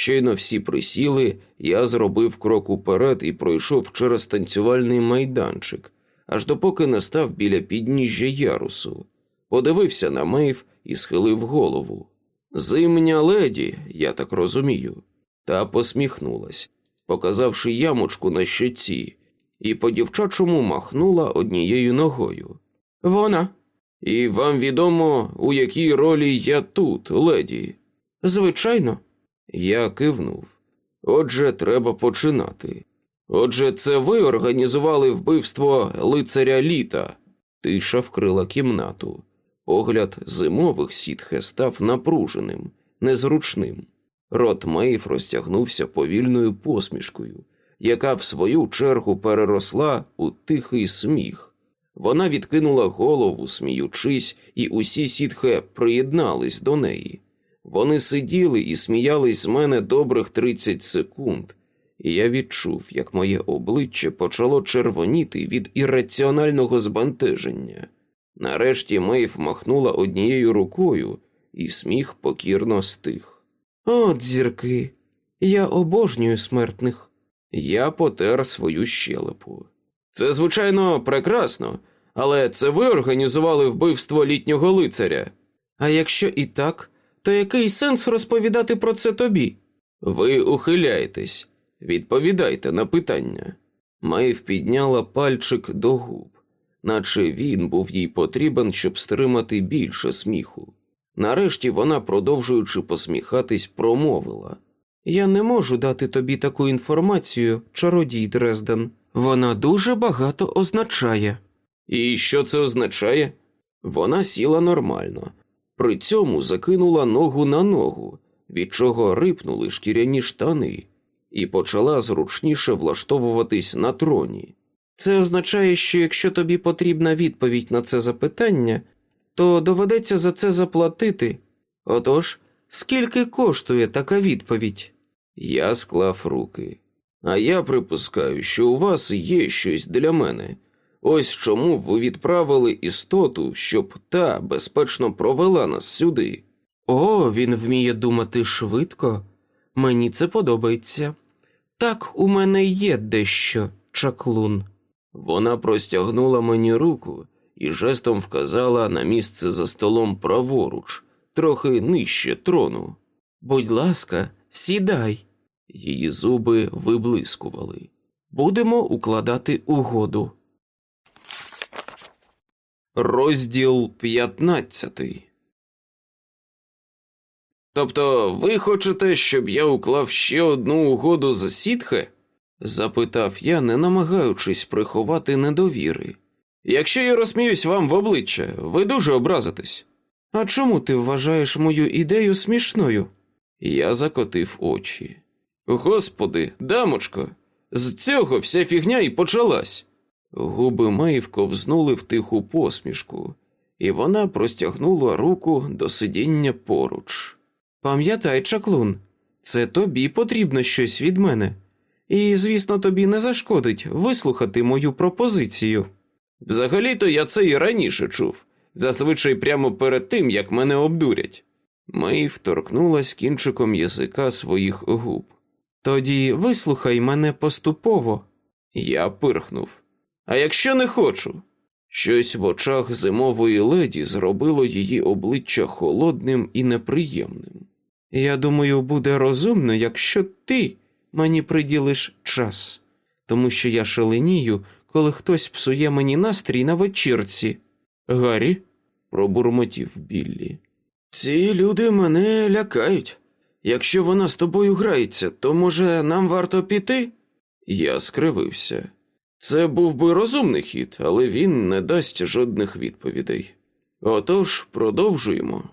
Щойно всі присіли, я зробив крок уперед і пройшов через танцювальний майданчик, аж допоки не став біля підніжжя ярусу, подивився на Мейв і схилив голову. Зимня леді, я так розумію, та посміхнулась, показавши ямочку на щоці, і по дівчачому махнула однією ногою. Вона. І вам відомо, у якій ролі я тут, леді? Звичайно, я кивнув. Отже, треба починати. Отже, це ви організували вбивство лицаря літа. Тиша вкрила кімнату. Погляд зимових сітхе став напруженим, незручним. Рот Мейв розтягнувся повільною посмішкою, яка в свою чергу переросла у тихий сміх. Вона відкинула голову, сміючись, і усі сітхе приєднались до неї. Вони сиділи і сміялись з мене добрих 30 секунд, і я відчув, як моє обличчя почало червоніти від ірраціонального збентеження. Нарешті Мейв махнула однією рукою, і сміх покірно стих. От, зірки, я обожнюю смертних. Я потер свою щелепу. Це, звичайно, прекрасно, але це ви організували вбивство літнього лицаря. А якщо і так, то який сенс розповідати про це тобі? Ви ухиляєтесь, відповідайте на питання. Майв підняла пальчик до губ, наче він був їй потрібен, щоб стримати більше сміху. Нарешті вона, продовжуючи посміхатись, промовила Я не можу дати тобі таку інформацію, чародій Дрезден. Вона дуже багато означає. І що це означає? Вона сіла нормально, при цьому закинула ногу на ногу, від чого рипнули шкіряні штани, і почала зручніше влаштовуватись на троні. Це означає, що якщо тобі потрібна відповідь на це запитання, то доведеться за це заплатити. Отож, скільки коштує така відповідь? Я склав руки. А я припускаю, що у вас є щось для мене. Ось чому ви відправили істоту, щоб та безпечно провела нас сюди. О, він вміє думати швидко. Мені це подобається. Так, у мене є дещо, чаклун. Вона простягнула мені руку і жестом вказала на місце за столом праворуч, трохи нижче трону. Будь ласка, сідай. Її зуби виблискували. Будемо укладати угоду. Розділ 15 Тобто ви хочете, щоб я уклав ще одну угоду за сітхе? запитав я, не намагаючись приховати недовіри. Якщо я розсміюсь вам в обличчя, ви дуже образитесь. А чому ти вважаєш мою ідею смішною? Я закотив очі. Господи, дамочко, з цього вся фігня і почалась. Губи Мейв ковзнули в тиху посмішку, і вона простягнула руку до сидіння поруч. Пам'ятай, чаклун, це тобі потрібно щось від мене, і, звісно, тобі не зашкодить вислухати мою пропозицію. Взагалі-то я це і раніше чув, зазвичай прямо перед тим, як мене обдурять. Мейв торкнулась кінчиком язика своїх губ. Тоді вислухай мене поступово. Я пирхнув. А якщо не хочу? Щось в очах зимової леді зробило її обличчя холодним і неприємним. Я думаю, буде розумно, якщо ти мені приділиш час, тому що я шаленію, коли хтось псує мені настрій на вечірці. Гаррі, пробурмотів Біллі. Ці люди мене лякають. Якщо вона з тобою грається, то може нам варто піти? Я скривився. Це був би розумний хід, але він не дасть жодних відповідей. Отож, продовжуємо.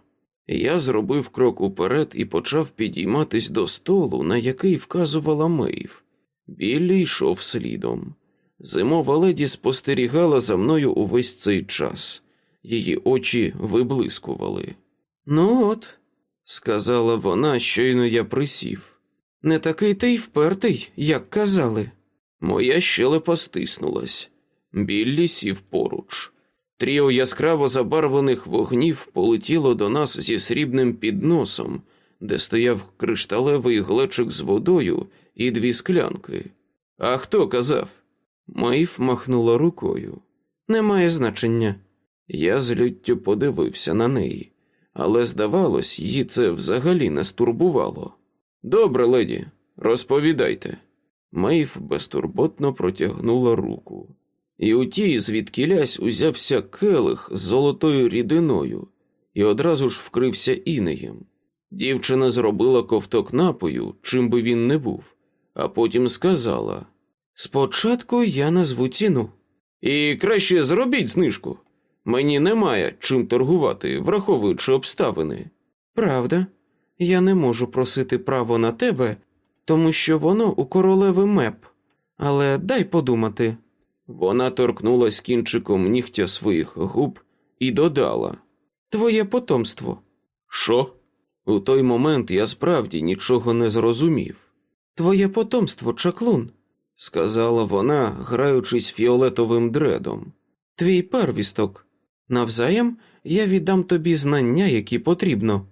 Я зробив крок уперед і почав підійматись до столу, на який вказувала Мейв. Біллі йшов слідом. Зимова леді спостерігала за мною увесь цей час, її очі виблискували. Ну от, сказала вона, щойно я присів. Не такий ти й впертий, як казали. Моя щелепа стиснулась. Біллі сів поруч. Тріо яскраво забарвлених вогнів полетіло до нас зі срібним підносом, де стояв кришталевий глечик з водою і дві склянки. А хто казав? Маїв махнула рукою. Немає значення. Я з люттю подивився на неї, але, здавалось, її це взагалі не стурбувало. Добре, леді, розповідайте. Мейв безтурботно протягнула руку, і у тій звідкілясь узявся келих з золотою рідиною і одразу ж вкрився інеєм. Дівчина зробила ковток напою, чим би він не був, а потім сказала: Спочатку я назву ціну. І краще зробіть знижку. Мені немає чим торгувати, враховуючи обставини. Правда, я не можу просити право на тебе, тому що воно у королеви меп. Але дай подумати. Вона торкнулась кінчиком нігтя своїх губ і додала Твоє потомство. Що? У той момент я справді нічого не зрозумів. Твоє потомство, чаклун, сказала вона, граючись фіолетовим дредом. Твій первісток. Навзаєм я віддам тобі знання, які потрібно.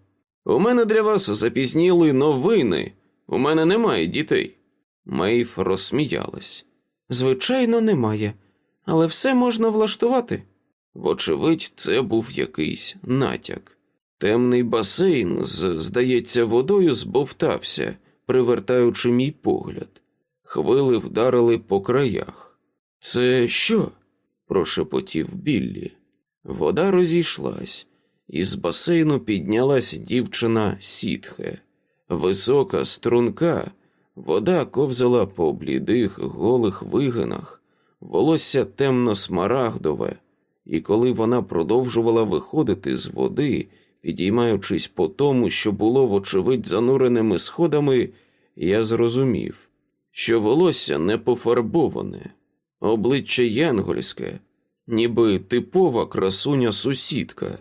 У мене для вас запізніли новини. У мене немає дітей. Мейв розсміялась. Звичайно, немає, але все можна влаштувати. Вочевидь, це був якийсь натяк. Темний басейн з, здається, водою збовтався, привертаючи мій погляд. Хвили вдарили по краях. Це що? прошепотів Біллі. Вода розійшлась, і з басейну піднялась дівчина сітхе, висока, струнка. Вода ковзала по блідих, голих вигинах, волосся темно смарагдове, і коли вона продовжувала виходити з води, підіймаючись по тому, що було, вочевидь, зануреними сходами, я зрозумів, що волосся не пофарбоване, обличчя янгольське, ніби типова красуня сусідка.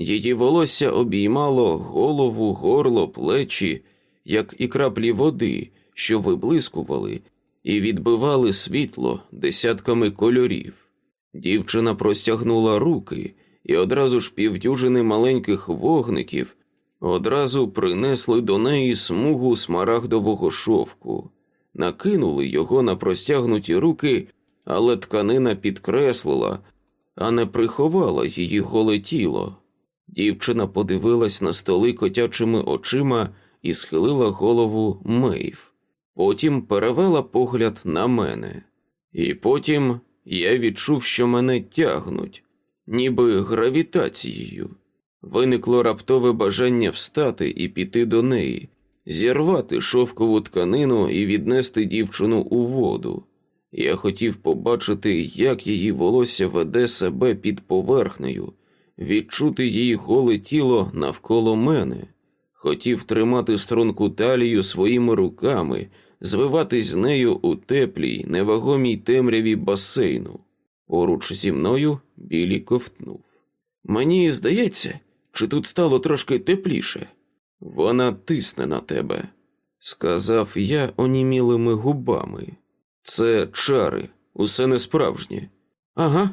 Її волосся обіймало голову, горло, плечі, як і краплі води, що виблискували і відбивали світло десятками кольорів. Дівчина простягнула руки, і одразу ж півдюжини маленьких вогників одразу принесли до неї смугу смарагдового шовку, накинули його на простягнуті руки, але тканина підкреслила, а не приховала її голе тіло. Дівчина подивилась на столи котячими очима і схилила голову Мейв. Потім перевела погляд на мене, і потім я відчув, що мене тягнуть, ніби гравітацією. Виникло раптове бажання встати і піти до неї, зірвати шовкову тканину і віднести дівчину у воду. Я хотів побачити, як її волосся веде себе під поверхнею, відчути її голе тіло навколо мене, хотів тримати струнку талію своїми руками, звиватись з нею у теплій, невагомій темряві басейну. Поруч зі мною білі ковтнув. Мені здається, чи тут стало трошки тепліше. Вона тисне на тебе, сказав я онімілими губами. Це чари, усе не справжнє. Ага,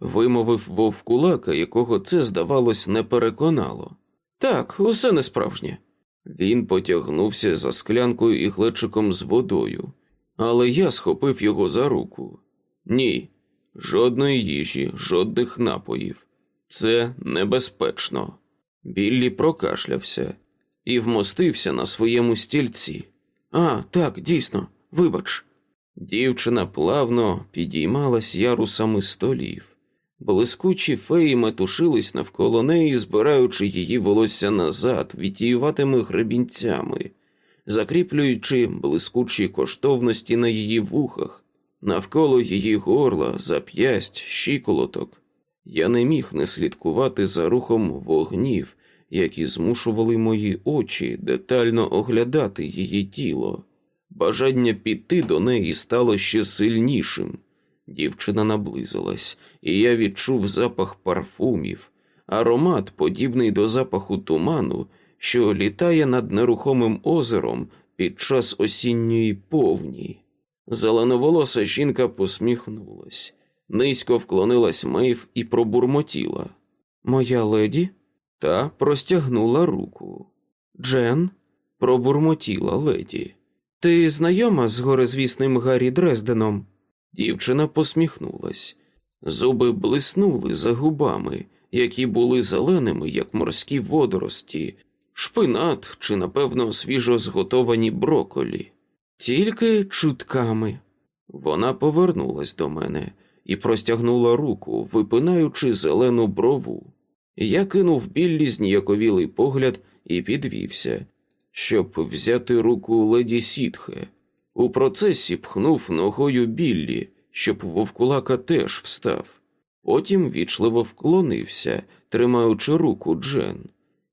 вимовив вовкулака, якого це, здавалось, не переконало. Так, усе не справжнє. Він потягнувся за склянкою і глечиком з водою, але я схопив його за руку. Ні, жодної їжі, жодних напоїв. Це небезпечно. Біллі прокашлявся і вмостився на своєму стільці. А, так, дійсно, вибач. Дівчина плавно підіймалась ярусами столів. Блискучі феї метушились навколо неї, збираючи її волосся назад, вітіюватими гребінцями, закріплюючи блискучі коштовності на її вухах, навколо її горла, зап'ясть, щиколоток. Я не міг не слідкувати за рухом вогнів, які змушували мої очі детально оглядати її тіло. Бажання піти до неї стало ще сильнішим. Дівчина наблизилась, і я відчув запах парфумів, аромат, подібний до запаху туману, що літає над нерухомим озером під час осінньої повні. Зеленоволоса жінка посміхнулась, низько вклонилась Мейв і пробурмотіла. Моя леді та простягнула руку. Джен пробурмотіла леді. Ти знайома з горизвісним Гаррі Дрезденом? Дівчина посміхнулась. Зуби блиснули за губами, які були зеленими, як морські водорості, шпинат чи, напевно, свіжо зготовані броколі. Тільки чутками. Вона повернулась до мене і простягнула руку, випинаючи зелену брову. Я кинув біллі зніяковілий погляд і підвівся, щоб взяти руку леді Сітхе. У процесі пхнув ногою Біллі, щоб вовкулака теж встав. Потім вічливо вклонився, тримаючи руку Джен.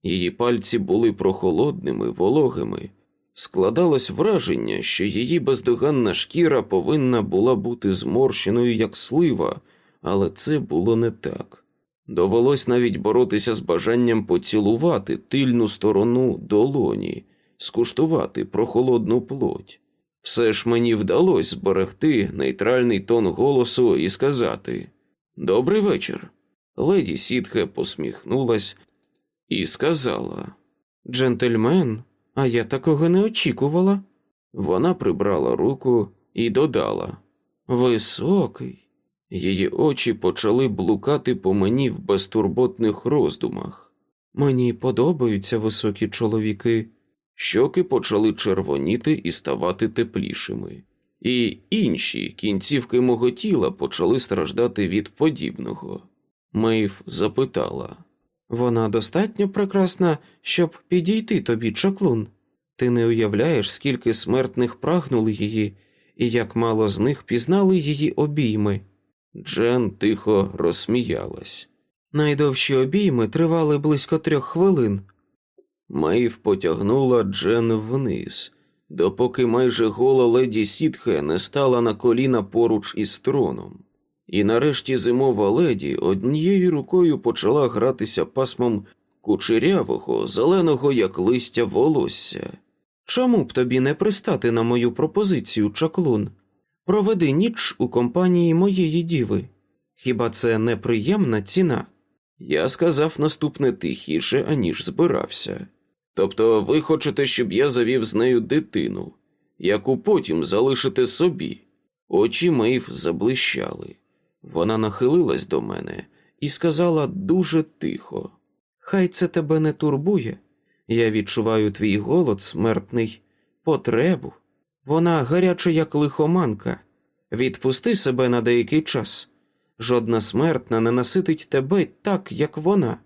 Її пальці були прохолодними, вологими. Складалось враження, що її бездоганна шкіра повинна була бути зморщеною, як слива, але це було не так. Довелось навіть боротися з бажанням поцілувати тильну сторону долоні, скуштувати прохолодну плоть. Все ж мені вдалося зберегти нейтральний тон голосу і сказати Добрий вечір. Леді Сітхе посміхнулась і сказала Джентльмен, а я такого не очікувала. Вона прибрала руку і додала Високий. Її очі почали блукати по мені в безтурботних роздумах. Мені подобаються високі чоловіки. Щоки почали червоніти і ставати теплішими, і інші кінцівки мого тіла почали страждати від подібного. Мейв запитала вона достатньо прекрасна, щоб підійти тобі, чаклун. Ти не уявляєш, скільки смертних прагнули її, і як мало з них пізнали її обійми. Джен тихо розсміялась. Найдовші обійми тривали близько трьох хвилин. Мейв потягнула Джен вниз, допоки майже гола леді Сітхе не стала на коліна поруч із троном. І нарешті зимова леді однією рукою почала гратися пасмом кучерявого, зеленого, як листя волосся. Чому б тобі не пристати на мою пропозицію, чаклун? Проведи ніч у компанії моєї діви. Хіба це неприємна ціна? Я сказав наступне тихіше, аніж збирався. Тобто ви хочете, щоб я завів з нею дитину, яку потім залишите собі. Очі Мейв заблищали. Вона нахилилась до мене і сказала дуже тихо: Хай це тебе не турбує. Я відчуваю твій голод, смертний, потребу. Вона гаряча, як лихоманка. Відпусти себе на деякий час. Жодна смертна не наситить тебе так, як вона.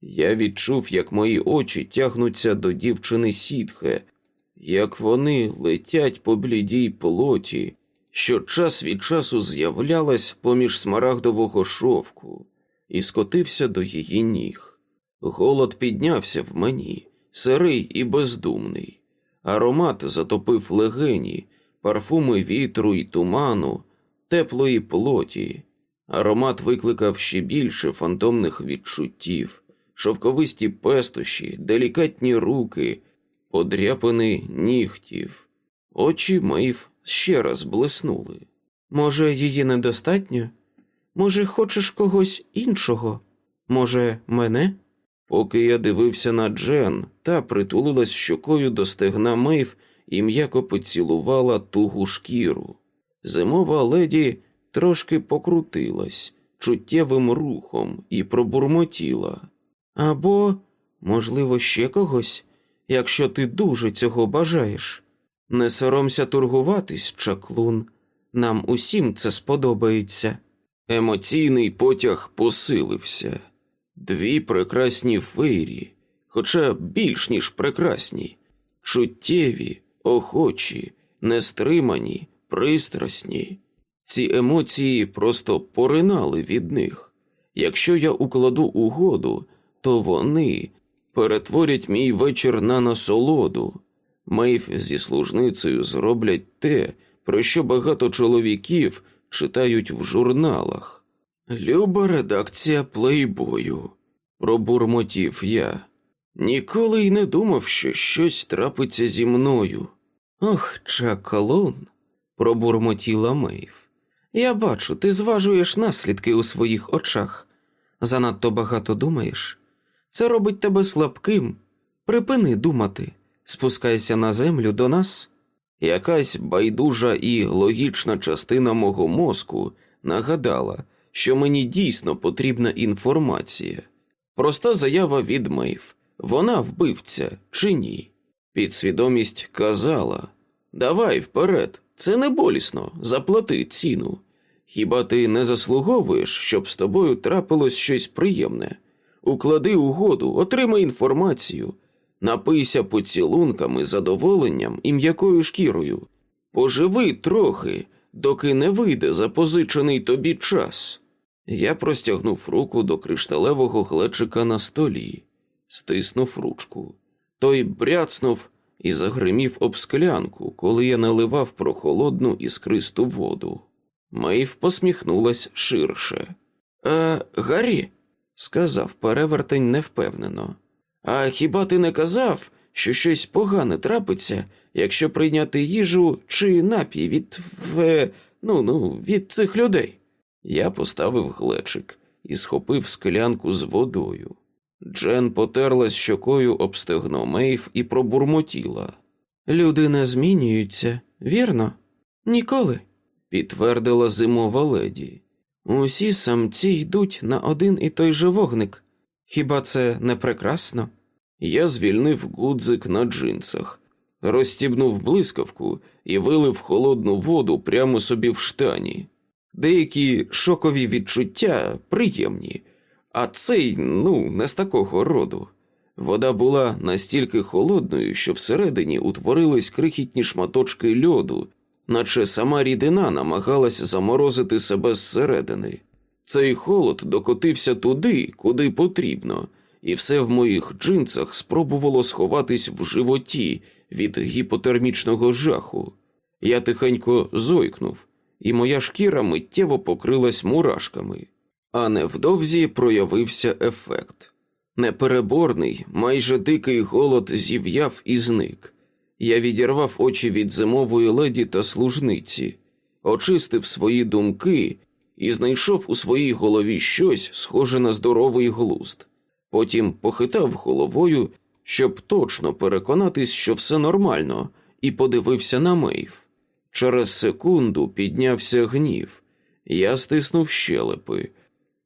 Я відчув, як мої очі тягнуться до дівчини сітхе, як вони летять по блідій плоті, що час від часу з'являлась поміж смарагдового шовку, і скотився до її ніг. Голод піднявся в мені, сирий і бездумний. Аромат затопив легені, парфуми вітру і туману, теплої плоті. Аромат викликав ще більше фантомних відчуттів, шовковисті пестощі, делікатні руки, подряпини нігтів. Очі Мейв ще раз блиснули. Може, її недостатньо? Може, хочеш когось іншого? Може, мене? Поки я дивився на Джен, та притулилась щокою до стегна Мейв і м'яко поцілувала тугу шкіру. Зимова леді трошки покрутилась чуттєвим рухом і пробурмотіла. Або, можливо, ще когось, якщо ти дуже цього бажаєш. Не соромся торгуватись, чаклун. Нам усім це сподобається. Емоційний потяг посилився. Дві прекрасні фейрі, хоча більш ніж прекрасні, чуттєві, охочі, нестримані, пристрасні. Ці емоції просто поринали від них. Якщо я укладу угоду, то вони перетворять мій вечір на насолоду. Мейф зі служницею зроблять те, про що багато чоловіків читають в журналах. Люба редакція плейбою, пробурмотів я. Ніколи й не думав, що щось трапиться зі мною. Ох, чакалун, пробурмотіла Мейв. Я бачу, ти зважуєш наслідки у своїх очах. Занадто багато думаєш. Це робить тебе слабким. Припини думати, спускайся на землю до нас. Якась байдужа і логічна частина мого мозку нагадала, що мені дійсно потрібна інформація. Проста заява від Мейв. Вона вбивця чи ні? Підсвідомість казала Давай вперед, це не болісно, заплати ціну. Хіба ти не заслуговуєш, щоб з тобою трапилось щось приємне? Уклади угоду, отримай інформацію, напийся поцілунками, задоволенням і м'якою шкірою. Поживи трохи, доки не вийде запозичений тобі час. Я простягнув руку до кришталевого глечика на столі, стиснув ручку. Той бряцнув і загримів об склянку, коли я наливав прохолодну іскристу воду. Мейв посміхнулась ширше. «Е, Гаррі, сказав перевертень невпевнено. А хіба ти не казав, що щось погане трапиться, якщо прийняти їжу чи напій від в... ну, ну, від цих людей? Я поставив глечик і схопив склянку з водою. Джен потерлась щокою об стегно Мейв і пробурмотіла. Люди не змінюються, вірно? Ніколи, підтвердила зимова леді. Усі самці йдуть на один і той же вогник. Хіба це не прекрасно? Я звільнив гудзик на джинсах, розстібнув блискавку і вилив холодну воду прямо собі в штані. Деякі шокові відчуття приємні, а цей, ну, не з такого роду. Вода була настільки холодною, що всередині утворились крихітні шматочки льоду, наче сама рідина намагалась заморозити себе зсередини. Цей холод докотився туди, куди потрібно, і все в моїх джинсах спробувало сховатись в животі від гіпотермічного жаху. Я тихенько зойкнув і моя шкіра миттєво покрилась мурашками, а невдовзі проявився ефект. Непереборний, майже дикий голод зів'яв і зник. Я відірвав очі від зимової леді та служниці, очистив свої думки і знайшов у своїй голові щось схоже на здоровий глуст. Потім похитав головою, щоб точно переконатись, що все нормально, і подивився на Мейв. Через секунду піднявся гнів. Я стиснув щелепи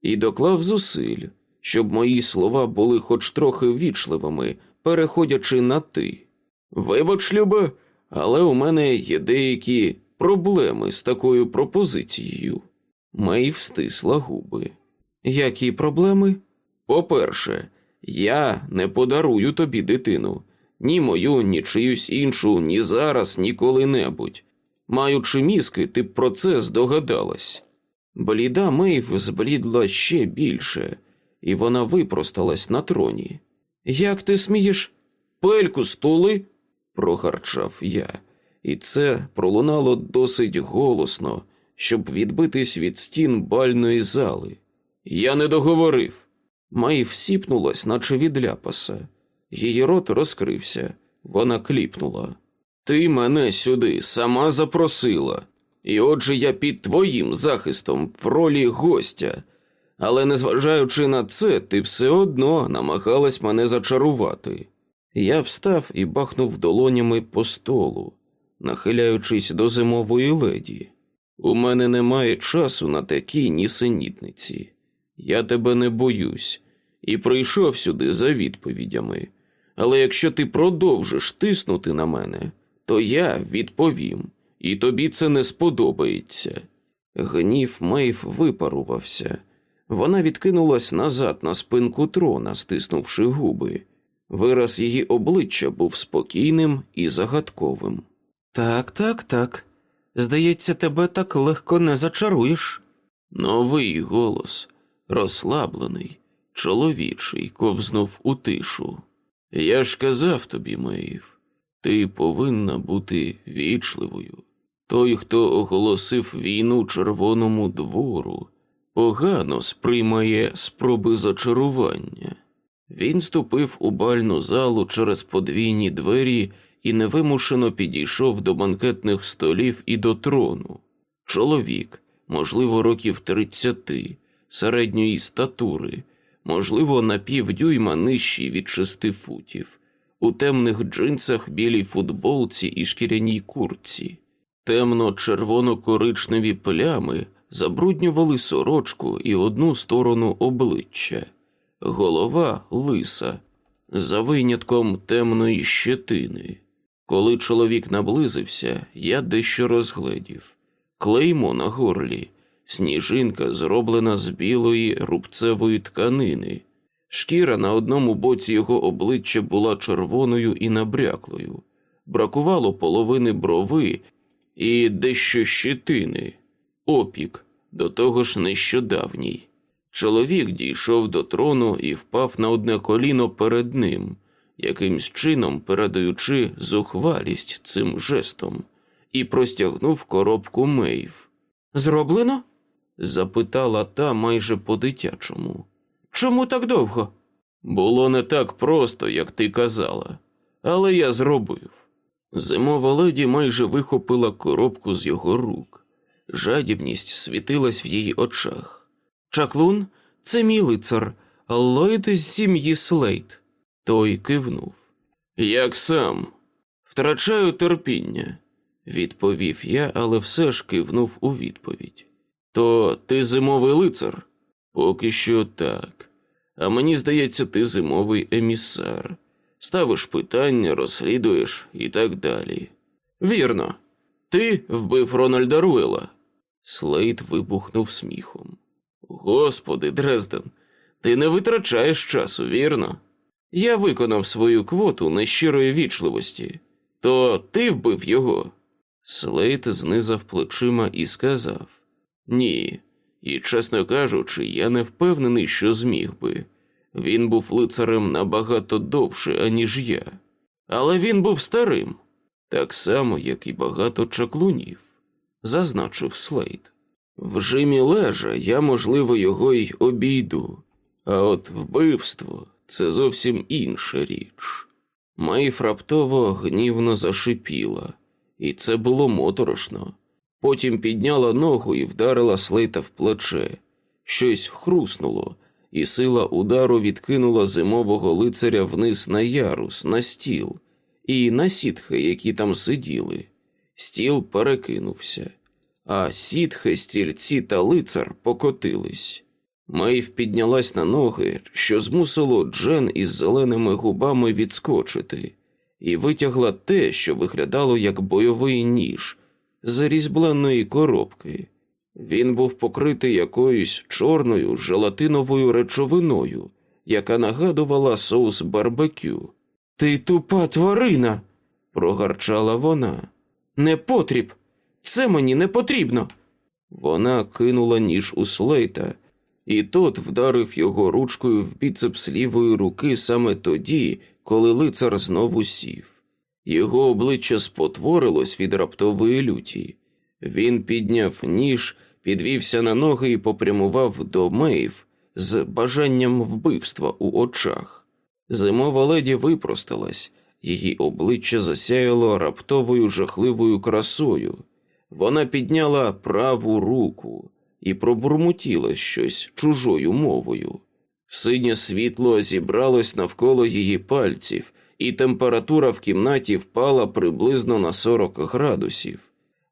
і доклав зусиль, щоб мої слова були хоч трохи ввічливими, переходячи на ти. Вибач, Люба, але у мене є деякі проблеми з такою пропозицією. Мейв стисла губи. Які проблеми? По-перше, я не подарую тобі дитину, ні мою, ні чиюсь іншу, ні зараз, ні коли-небудь. Маючи мізки, ти б про це здогадалась. Бліда Мейв зблідла ще більше, і вона випросталась на троні. Як ти смієш? Пельку стули? Прогарчав я, і це пролунало досить голосно, щоб відбитись від стін бальної зали. Я не договорив. Мейв сіпнулась, наче від ляпаса. Її рот розкрився, вона кліпнула. Ти мене сюди сама запросила, і отже я під твоїм захистом в ролі гостя. Але незважаючи на це, ти все одно намагалась мене зачарувати. Я встав і бахнув долонями по столу, нахиляючись до зимової леді. У мене немає часу на такі нісенітниці. Я тебе не боюсь і прийшов сюди за відповідями. Але якщо ти продовжиш тиснути на мене, то я відповім, і тобі це не сподобається. Гнів Мейв випарувався. Вона відкинулась назад на спинку трона, стиснувши губи. Вираз її обличчя був спокійним і загадковим. Так, так, так. Здається, тебе так легко не зачаруєш. Новий голос, розслаблений, чоловічий, ковзнув у тишу. Я ж казав тобі, Мейв, ти повинна бути вічливою. Той, хто оголосив війну Червоному двору, погано сприймає спроби зачарування. Він ступив у бальну залу через подвійні двері і невимушено підійшов до банкетних столів і до трону. Чоловік, можливо, років тридцяти, середньої статури, можливо, на півдюйма нижчий від шести футів, у темних джинсах, білій футболці і шкіряній куртці. Темно-червоно-коричневі плями забруднювали сорочку і одну сторону обличчя, голова лиса, за винятком темної щетини. Коли чоловік наблизився, я дещо розгледів клеймо на горлі, сніжинка зроблена з білої рубцевої тканини. Шкіра на одному боці його обличчя була червоною і набряклою, бракувало половини брови і дещо щетини, опік, до того ж нещодавній. Чоловік дійшов до трону і впав на одне коліно перед ним, якимсь чином передаючи зухвалість цим жестом, і простягнув коробку Мейв. Зроблено? запитала та майже по-дитячому. Чому так довго? Було не так просто, як ти казала, але я зробив. Зимова леді майже вихопила коробку з його рук. Жадібність світилась в її очах. Чаклун, це мій лицар, Ллойд з сім'ї Слейт. Той кивнув. Як сам? Втрачаю терпіння, відповів я, але все ж кивнув у відповідь. То ти зимовий лицар? Поки що так. А мені здається, ти зимовий емісар. Ставиш питання, розслідуєш і так далі. Вірно, ти вбив Рональда Руела. Слейд вибухнув сміхом. Господи, Дрезден, ти не витрачаєш часу, вірно? Я виконав свою квоту нещирої вічливості. То ти вбив його? Слейд знизав плечима і сказав Ні, і, чесно кажучи, я не впевнений, що зміг би. Він був лицарем набагато довше, аніж я. Але він був старим, так само, як і багато чаклунів. зазначив Слейд. В жимі лежа я, можливо, його й обійду, а от вбивство це зовсім інша річ. Мейф раптово гнівно зашипіла, і це було моторошно. Потім підняла ногу і вдарила слейта в плече. Щось хруснуло, і сила удару відкинула зимового лицаря вниз на ярус, на стіл, і на сітхи, які там сиділи. Стіл перекинувся, а сітхи, стільці та лицар покотились. Мейв піднялась на ноги, що змусило Джен із зеленими губами відскочити, і витягла те, що виглядало як бойовий ніж з різьбленої коробки. Він був покритий якоюсь чорною желатиновою речовиною, яка нагадувала соус барбекю. Ти тупа тварина, прогарчала вона. Не потріб, це мені не потрібно. Вона кинула ніж у слейта, і тот вдарив його ручкою в біцепс лівої руки саме тоді, коли лицар знову сів. Його обличчя спотворилось від раптової люті. Він підняв ніж, підвівся на ноги і попрямував до Мейв з бажанням вбивства у очах. Зимова леді випросталась, її обличчя засяяло раптовою жахливою красою. Вона підняла праву руку і пробурмотіла щось чужою мовою. Синє світло зібралось навколо її пальців, і температура в кімнаті впала приблизно на 40 градусів.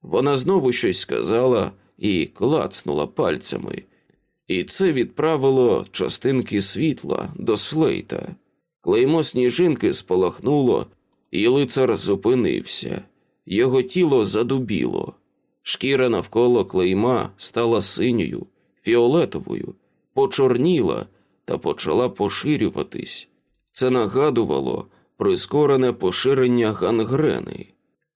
Вона знову щось сказала і клацнула пальцями, і це відправило частинки світла до слейта. Клеймо сніжинки спалахнуло, і лицар зупинився. Його тіло задубіло. Шкіра навколо клейма стала синьою, фіолетовою, почорніла та почала поширюватись. Це нагадувало прискорене поширення гангрени.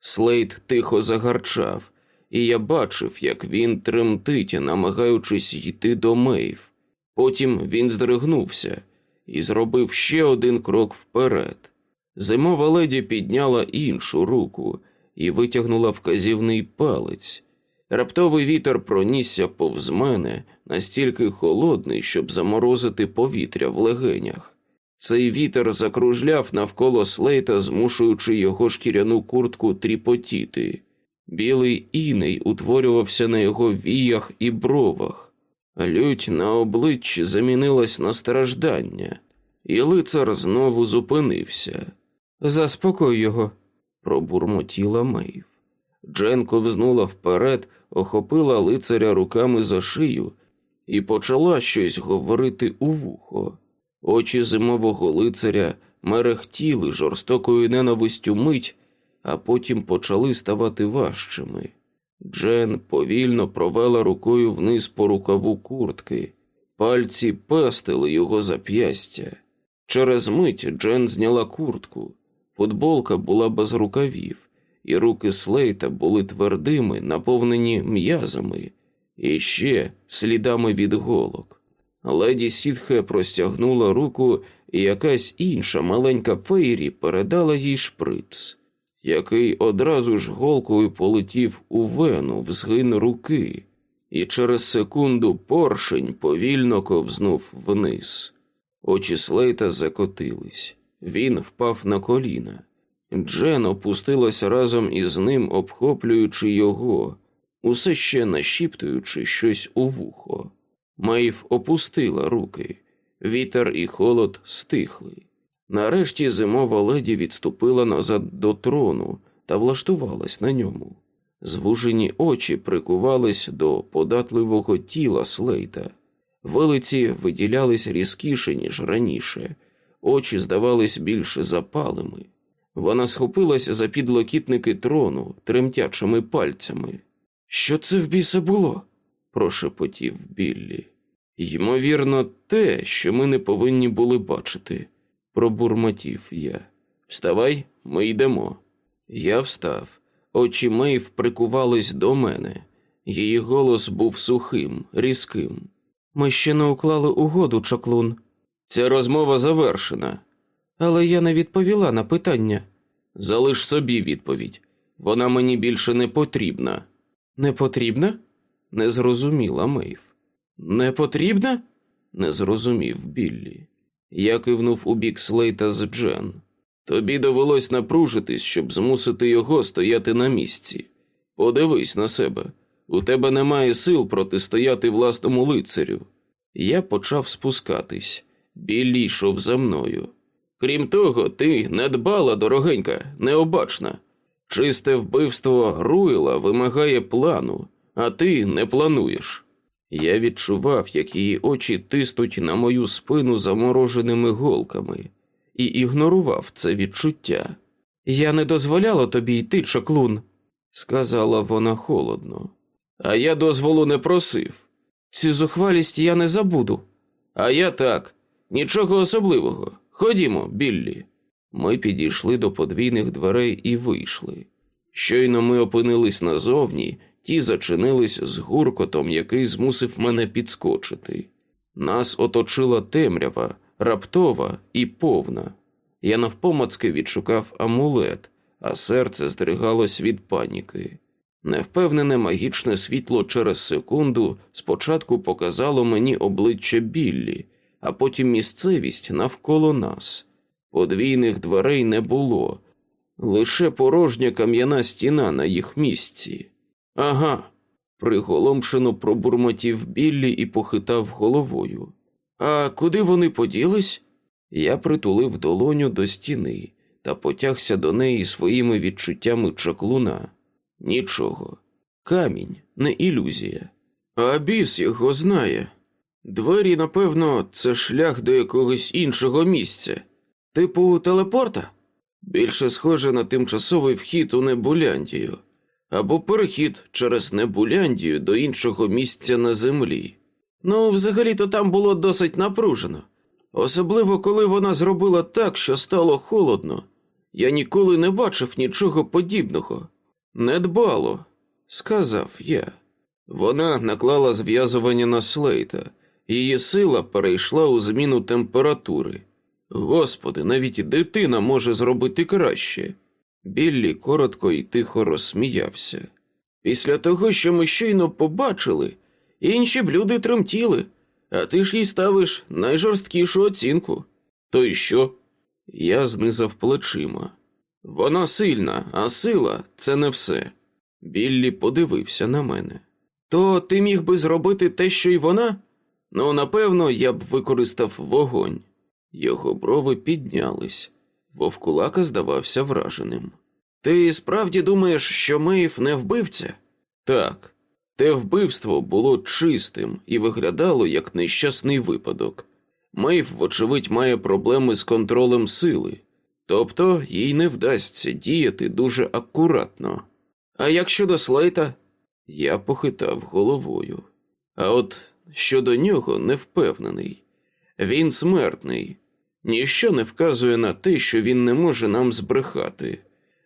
Слейд тихо загарчав, і я бачив, як він тремтить, намагаючись йти до Мейв. Потім він здригнувся і зробив ще один крок вперед. Зимова леді підняла іншу руку і витягнула вказівний палець. Раптовий вітер пронісся повз мене настільки холодний, щоб заморозити повітря в легенях. Цей вітер закружляв навколо слейта, змушуючи його шкіряну куртку тріпотіти. Білий іней утворювався на його віях і бровах, лють на обличчі замінилась на страждання, і лицар знову зупинився. Заспокой його, пробурмотіла Мейв. Джен ковзнула вперед, охопила лицаря руками за шию і почала щось говорити у вухо. Очі зимового лицаря мерехтіли жорстокою ненавистю мить, а потім почали ставати важчими. Джен повільно провела рукою вниз по рукаву куртки, пальці пестили його зап'ястя. Через мить Джен зняла куртку, футболка була без рукавів, і руки Слейта були твердими, наповнені м'язами і ще слідами від голок. Леді Сітхе простягнула руку, і якась інша маленька фейрі передала їй шприц, який одразу ж голкою полетів у вену в згин руки, і через секунду поршень повільно ковзнув вниз. Очі Слейта закотились. Він впав на коліна. Джен опустилася разом із ним, обхоплюючи його, усе ще нашіптуючи щось у вухо. Майв опустила руки, вітер і холод стихли. Нарешті зимова леді відступила назад до трону та влаштувалась на ньому. Звужені очі прикувались до податливого тіла слейта. Вилиці виділялись різкіше, ніж раніше, очі здавались більш запалими. Вона схопилась за підлокітники трону тремтячими пальцями. Що це в біса було? прошепотів Біллі. Ймовірно, те, що ми не повинні були бачити, пробурмотів я. Вставай, ми йдемо. Я встав. Очі Мейв прикувались до мене. Її голос був сухим, різким. Ми ще не уклали угоду, чаклун. Ця розмова завершена. Але я не відповіла на питання. Залиш собі відповідь. Вона мені більше не потрібна. Не потрібна? не зрозуміла Мейв. Не потрібна? не зрозумів Біллі. Я кивнув у бік Слейта з Джен. Тобі довелось напружитись, щоб змусити його стояти на місці. Подивись на себе. У тебе немає сил протистояти власному лицарю. Я почав спускатись. Біллі йшов за мною. Крім того, ти недбала, дорогенька, необачна. Чисте вбивство Руїла вимагає плану, а ти не плануєш. Я відчував, як її очі тиснуть на мою спину замороженими голками, і ігнорував це відчуття. Я не дозволяла тобі йти, чаклун, сказала вона холодно. А я дозволу не просив. Цю зухвалість я не забуду. А я так, нічого особливого. Ходімо, Біллі. Ми підійшли до подвійних дверей і вийшли. Щойно ми опинились назовні, ті зачинились з гуркотом, який змусив мене підскочити. Нас оточила темрява, раптова і повна. Я навпомацки відшукав амулет, а серце здригалось від паніки. Невпевнене магічне світло через секунду спочатку показало мені обличчя Біллі, а потім місцевість навколо нас. Подвійних дверей не було, лише порожня кам'яна стіна на їх місці. Ага, приголомшено пробурмотів Біллі і похитав головою. А куди вони поділись? Я притулив долоню до стіни та потягся до неї своїми відчуттями чаклуна. Нічого. Камінь, не ілюзія. А біс його знає. Двері, напевно, це шлях до якогось іншого місця, типу телепорта. Більше схоже на тимчасовий вхід у Небуляндію або перехід через Небуляндію до іншого місця на землі. Ну, взагалі-то там було досить напружено, особливо коли вона зробила так, що стало холодно. Я ніколи не бачив нічого подібного. Недбало, сказав я. Вона наклала зв'язування на слейта, її сила перейшла у зміну температури. Господи, навіть дитина може зробити краще. Біллі коротко і тихо розсміявся. Після того, що ми щойно побачили, інші б люди тремтіли, а ти ж їй ставиш найжорсткішу оцінку. То й що? Я знизав плечима. Вона сильна, а сила це не все. Біллі подивився на мене. То ти міг би зробити те, що й вона? Ну, напевно, я б використав вогонь. Його брови піднялись. Вовкулака здавався враженим. Ти справді думаєш, що Мейв не вбивця? Так, те вбивство було чистим і виглядало як нещасний випадок. Мейв, вочевидь, має проблеми з контролем сили, тобто їй не вдасться діяти дуже акуратно. А як щодо Слейта? Я похитав головою. А от щодо нього не впевнений. Він смертний, ніщо не вказує на те, що він не може нам збрехати.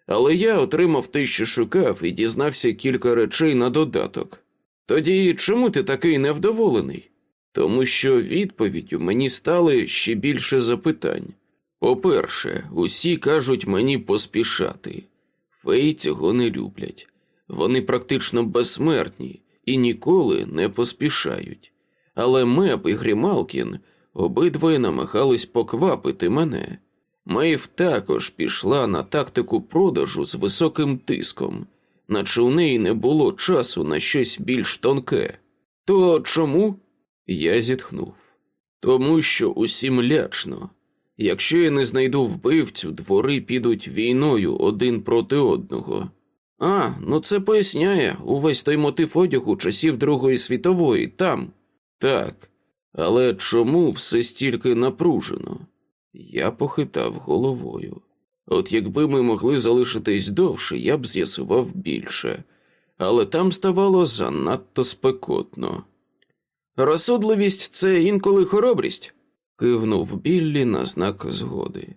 Але я отримав те, що шукав, і дізнався кілька речей на додаток. Тоді чому ти такий невдоволений? Тому що відповіддю мені стали ще більше запитань. По-перше, усі кажуть мені поспішати. Фей цього не люблять. Вони практично безсмертні і ніколи не поспішають. Але Меп і Грімалкін обидвоє намагались поквапити мене. Мейв також пішла на тактику продажу з високим тиском, наче у неї не було часу на щось більш тонке. То чому? Я зітхнув. Тому що усім лячно. Якщо я не знайду вбивцю, двори підуть війною один проти одного. А, ну це поясняє увесь той мотив одягу часів Другої світової там. Так. Але чому все стільки напружено? Я похитав головою. От якби ми могли залишитись довше, я б з'ясував більше, але там ставало занадто спекотно. Розсудливість це інколи хоробрість, кивнув Біллі на знак згоди.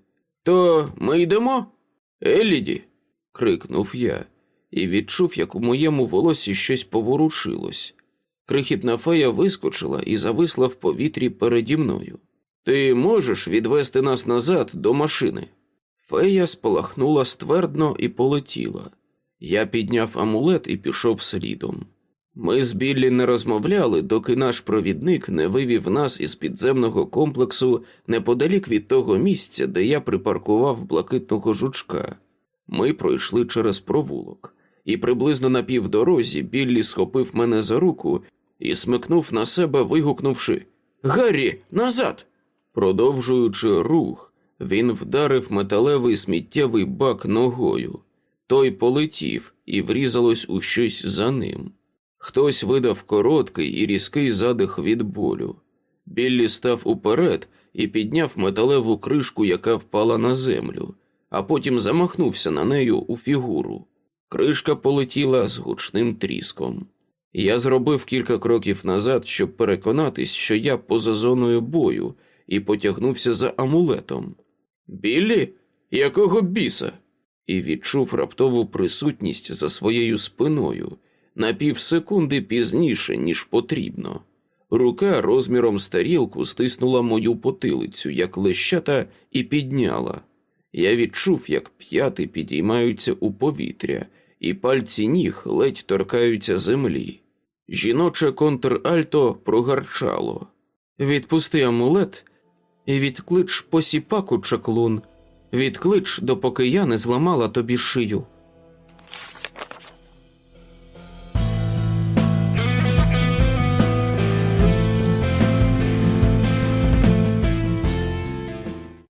То ми йдемо? Еліді. крикнув я і відчув, як у моєму волосі щось поворушилось. Крихітна фея вискочила і зависла в повітрі переді мною. Ти можеш відвести нас назад до машини? Фея спалахнула ствердно і полетіла. Я підняв амулет і пішов слідом. Ми з Біллі не розмовляли, доки наш провідник не вивів нас із підземного комплексу неподалік від того місця, де я припаркував блакитного жучка. Ми пройшли через провулок, і приблизно на півдорозі Біллі схопив мене за руку і смикнув на себе, вигукнувши Гаррі, назад! Продовжуючи рух, він вдарив металевий сміттєвий бак ногою. Той полетів і врізалось у щось за ним. Хтось видав короткий і різкий задих від болю. Біллі став уперед і підняв металеву кришку, яка впала на землю, а потім замахнувся на нею у фігуру. Кришка полетіла з гучним тріском. Я зробив кілька кроків назад, щоб переконатись, що я поза зоною бою, і потягнувся за амулетом. Біллі? Якого біса? І відчув раптову присутність за своєю спиною на півсекунди пізніше, ніж потрібно. Рука розміром з тарілку стиснула мою потилицю, як лещата, і підняла. Я відчув, як п'яти підіймаються у повітря, і пальці ніг ледь торкаються землі. Жіноче контральто прогарчало. Відпусти амулет і відклич посіпаку чаклун, відклич, допоки я не зламала тобі шию.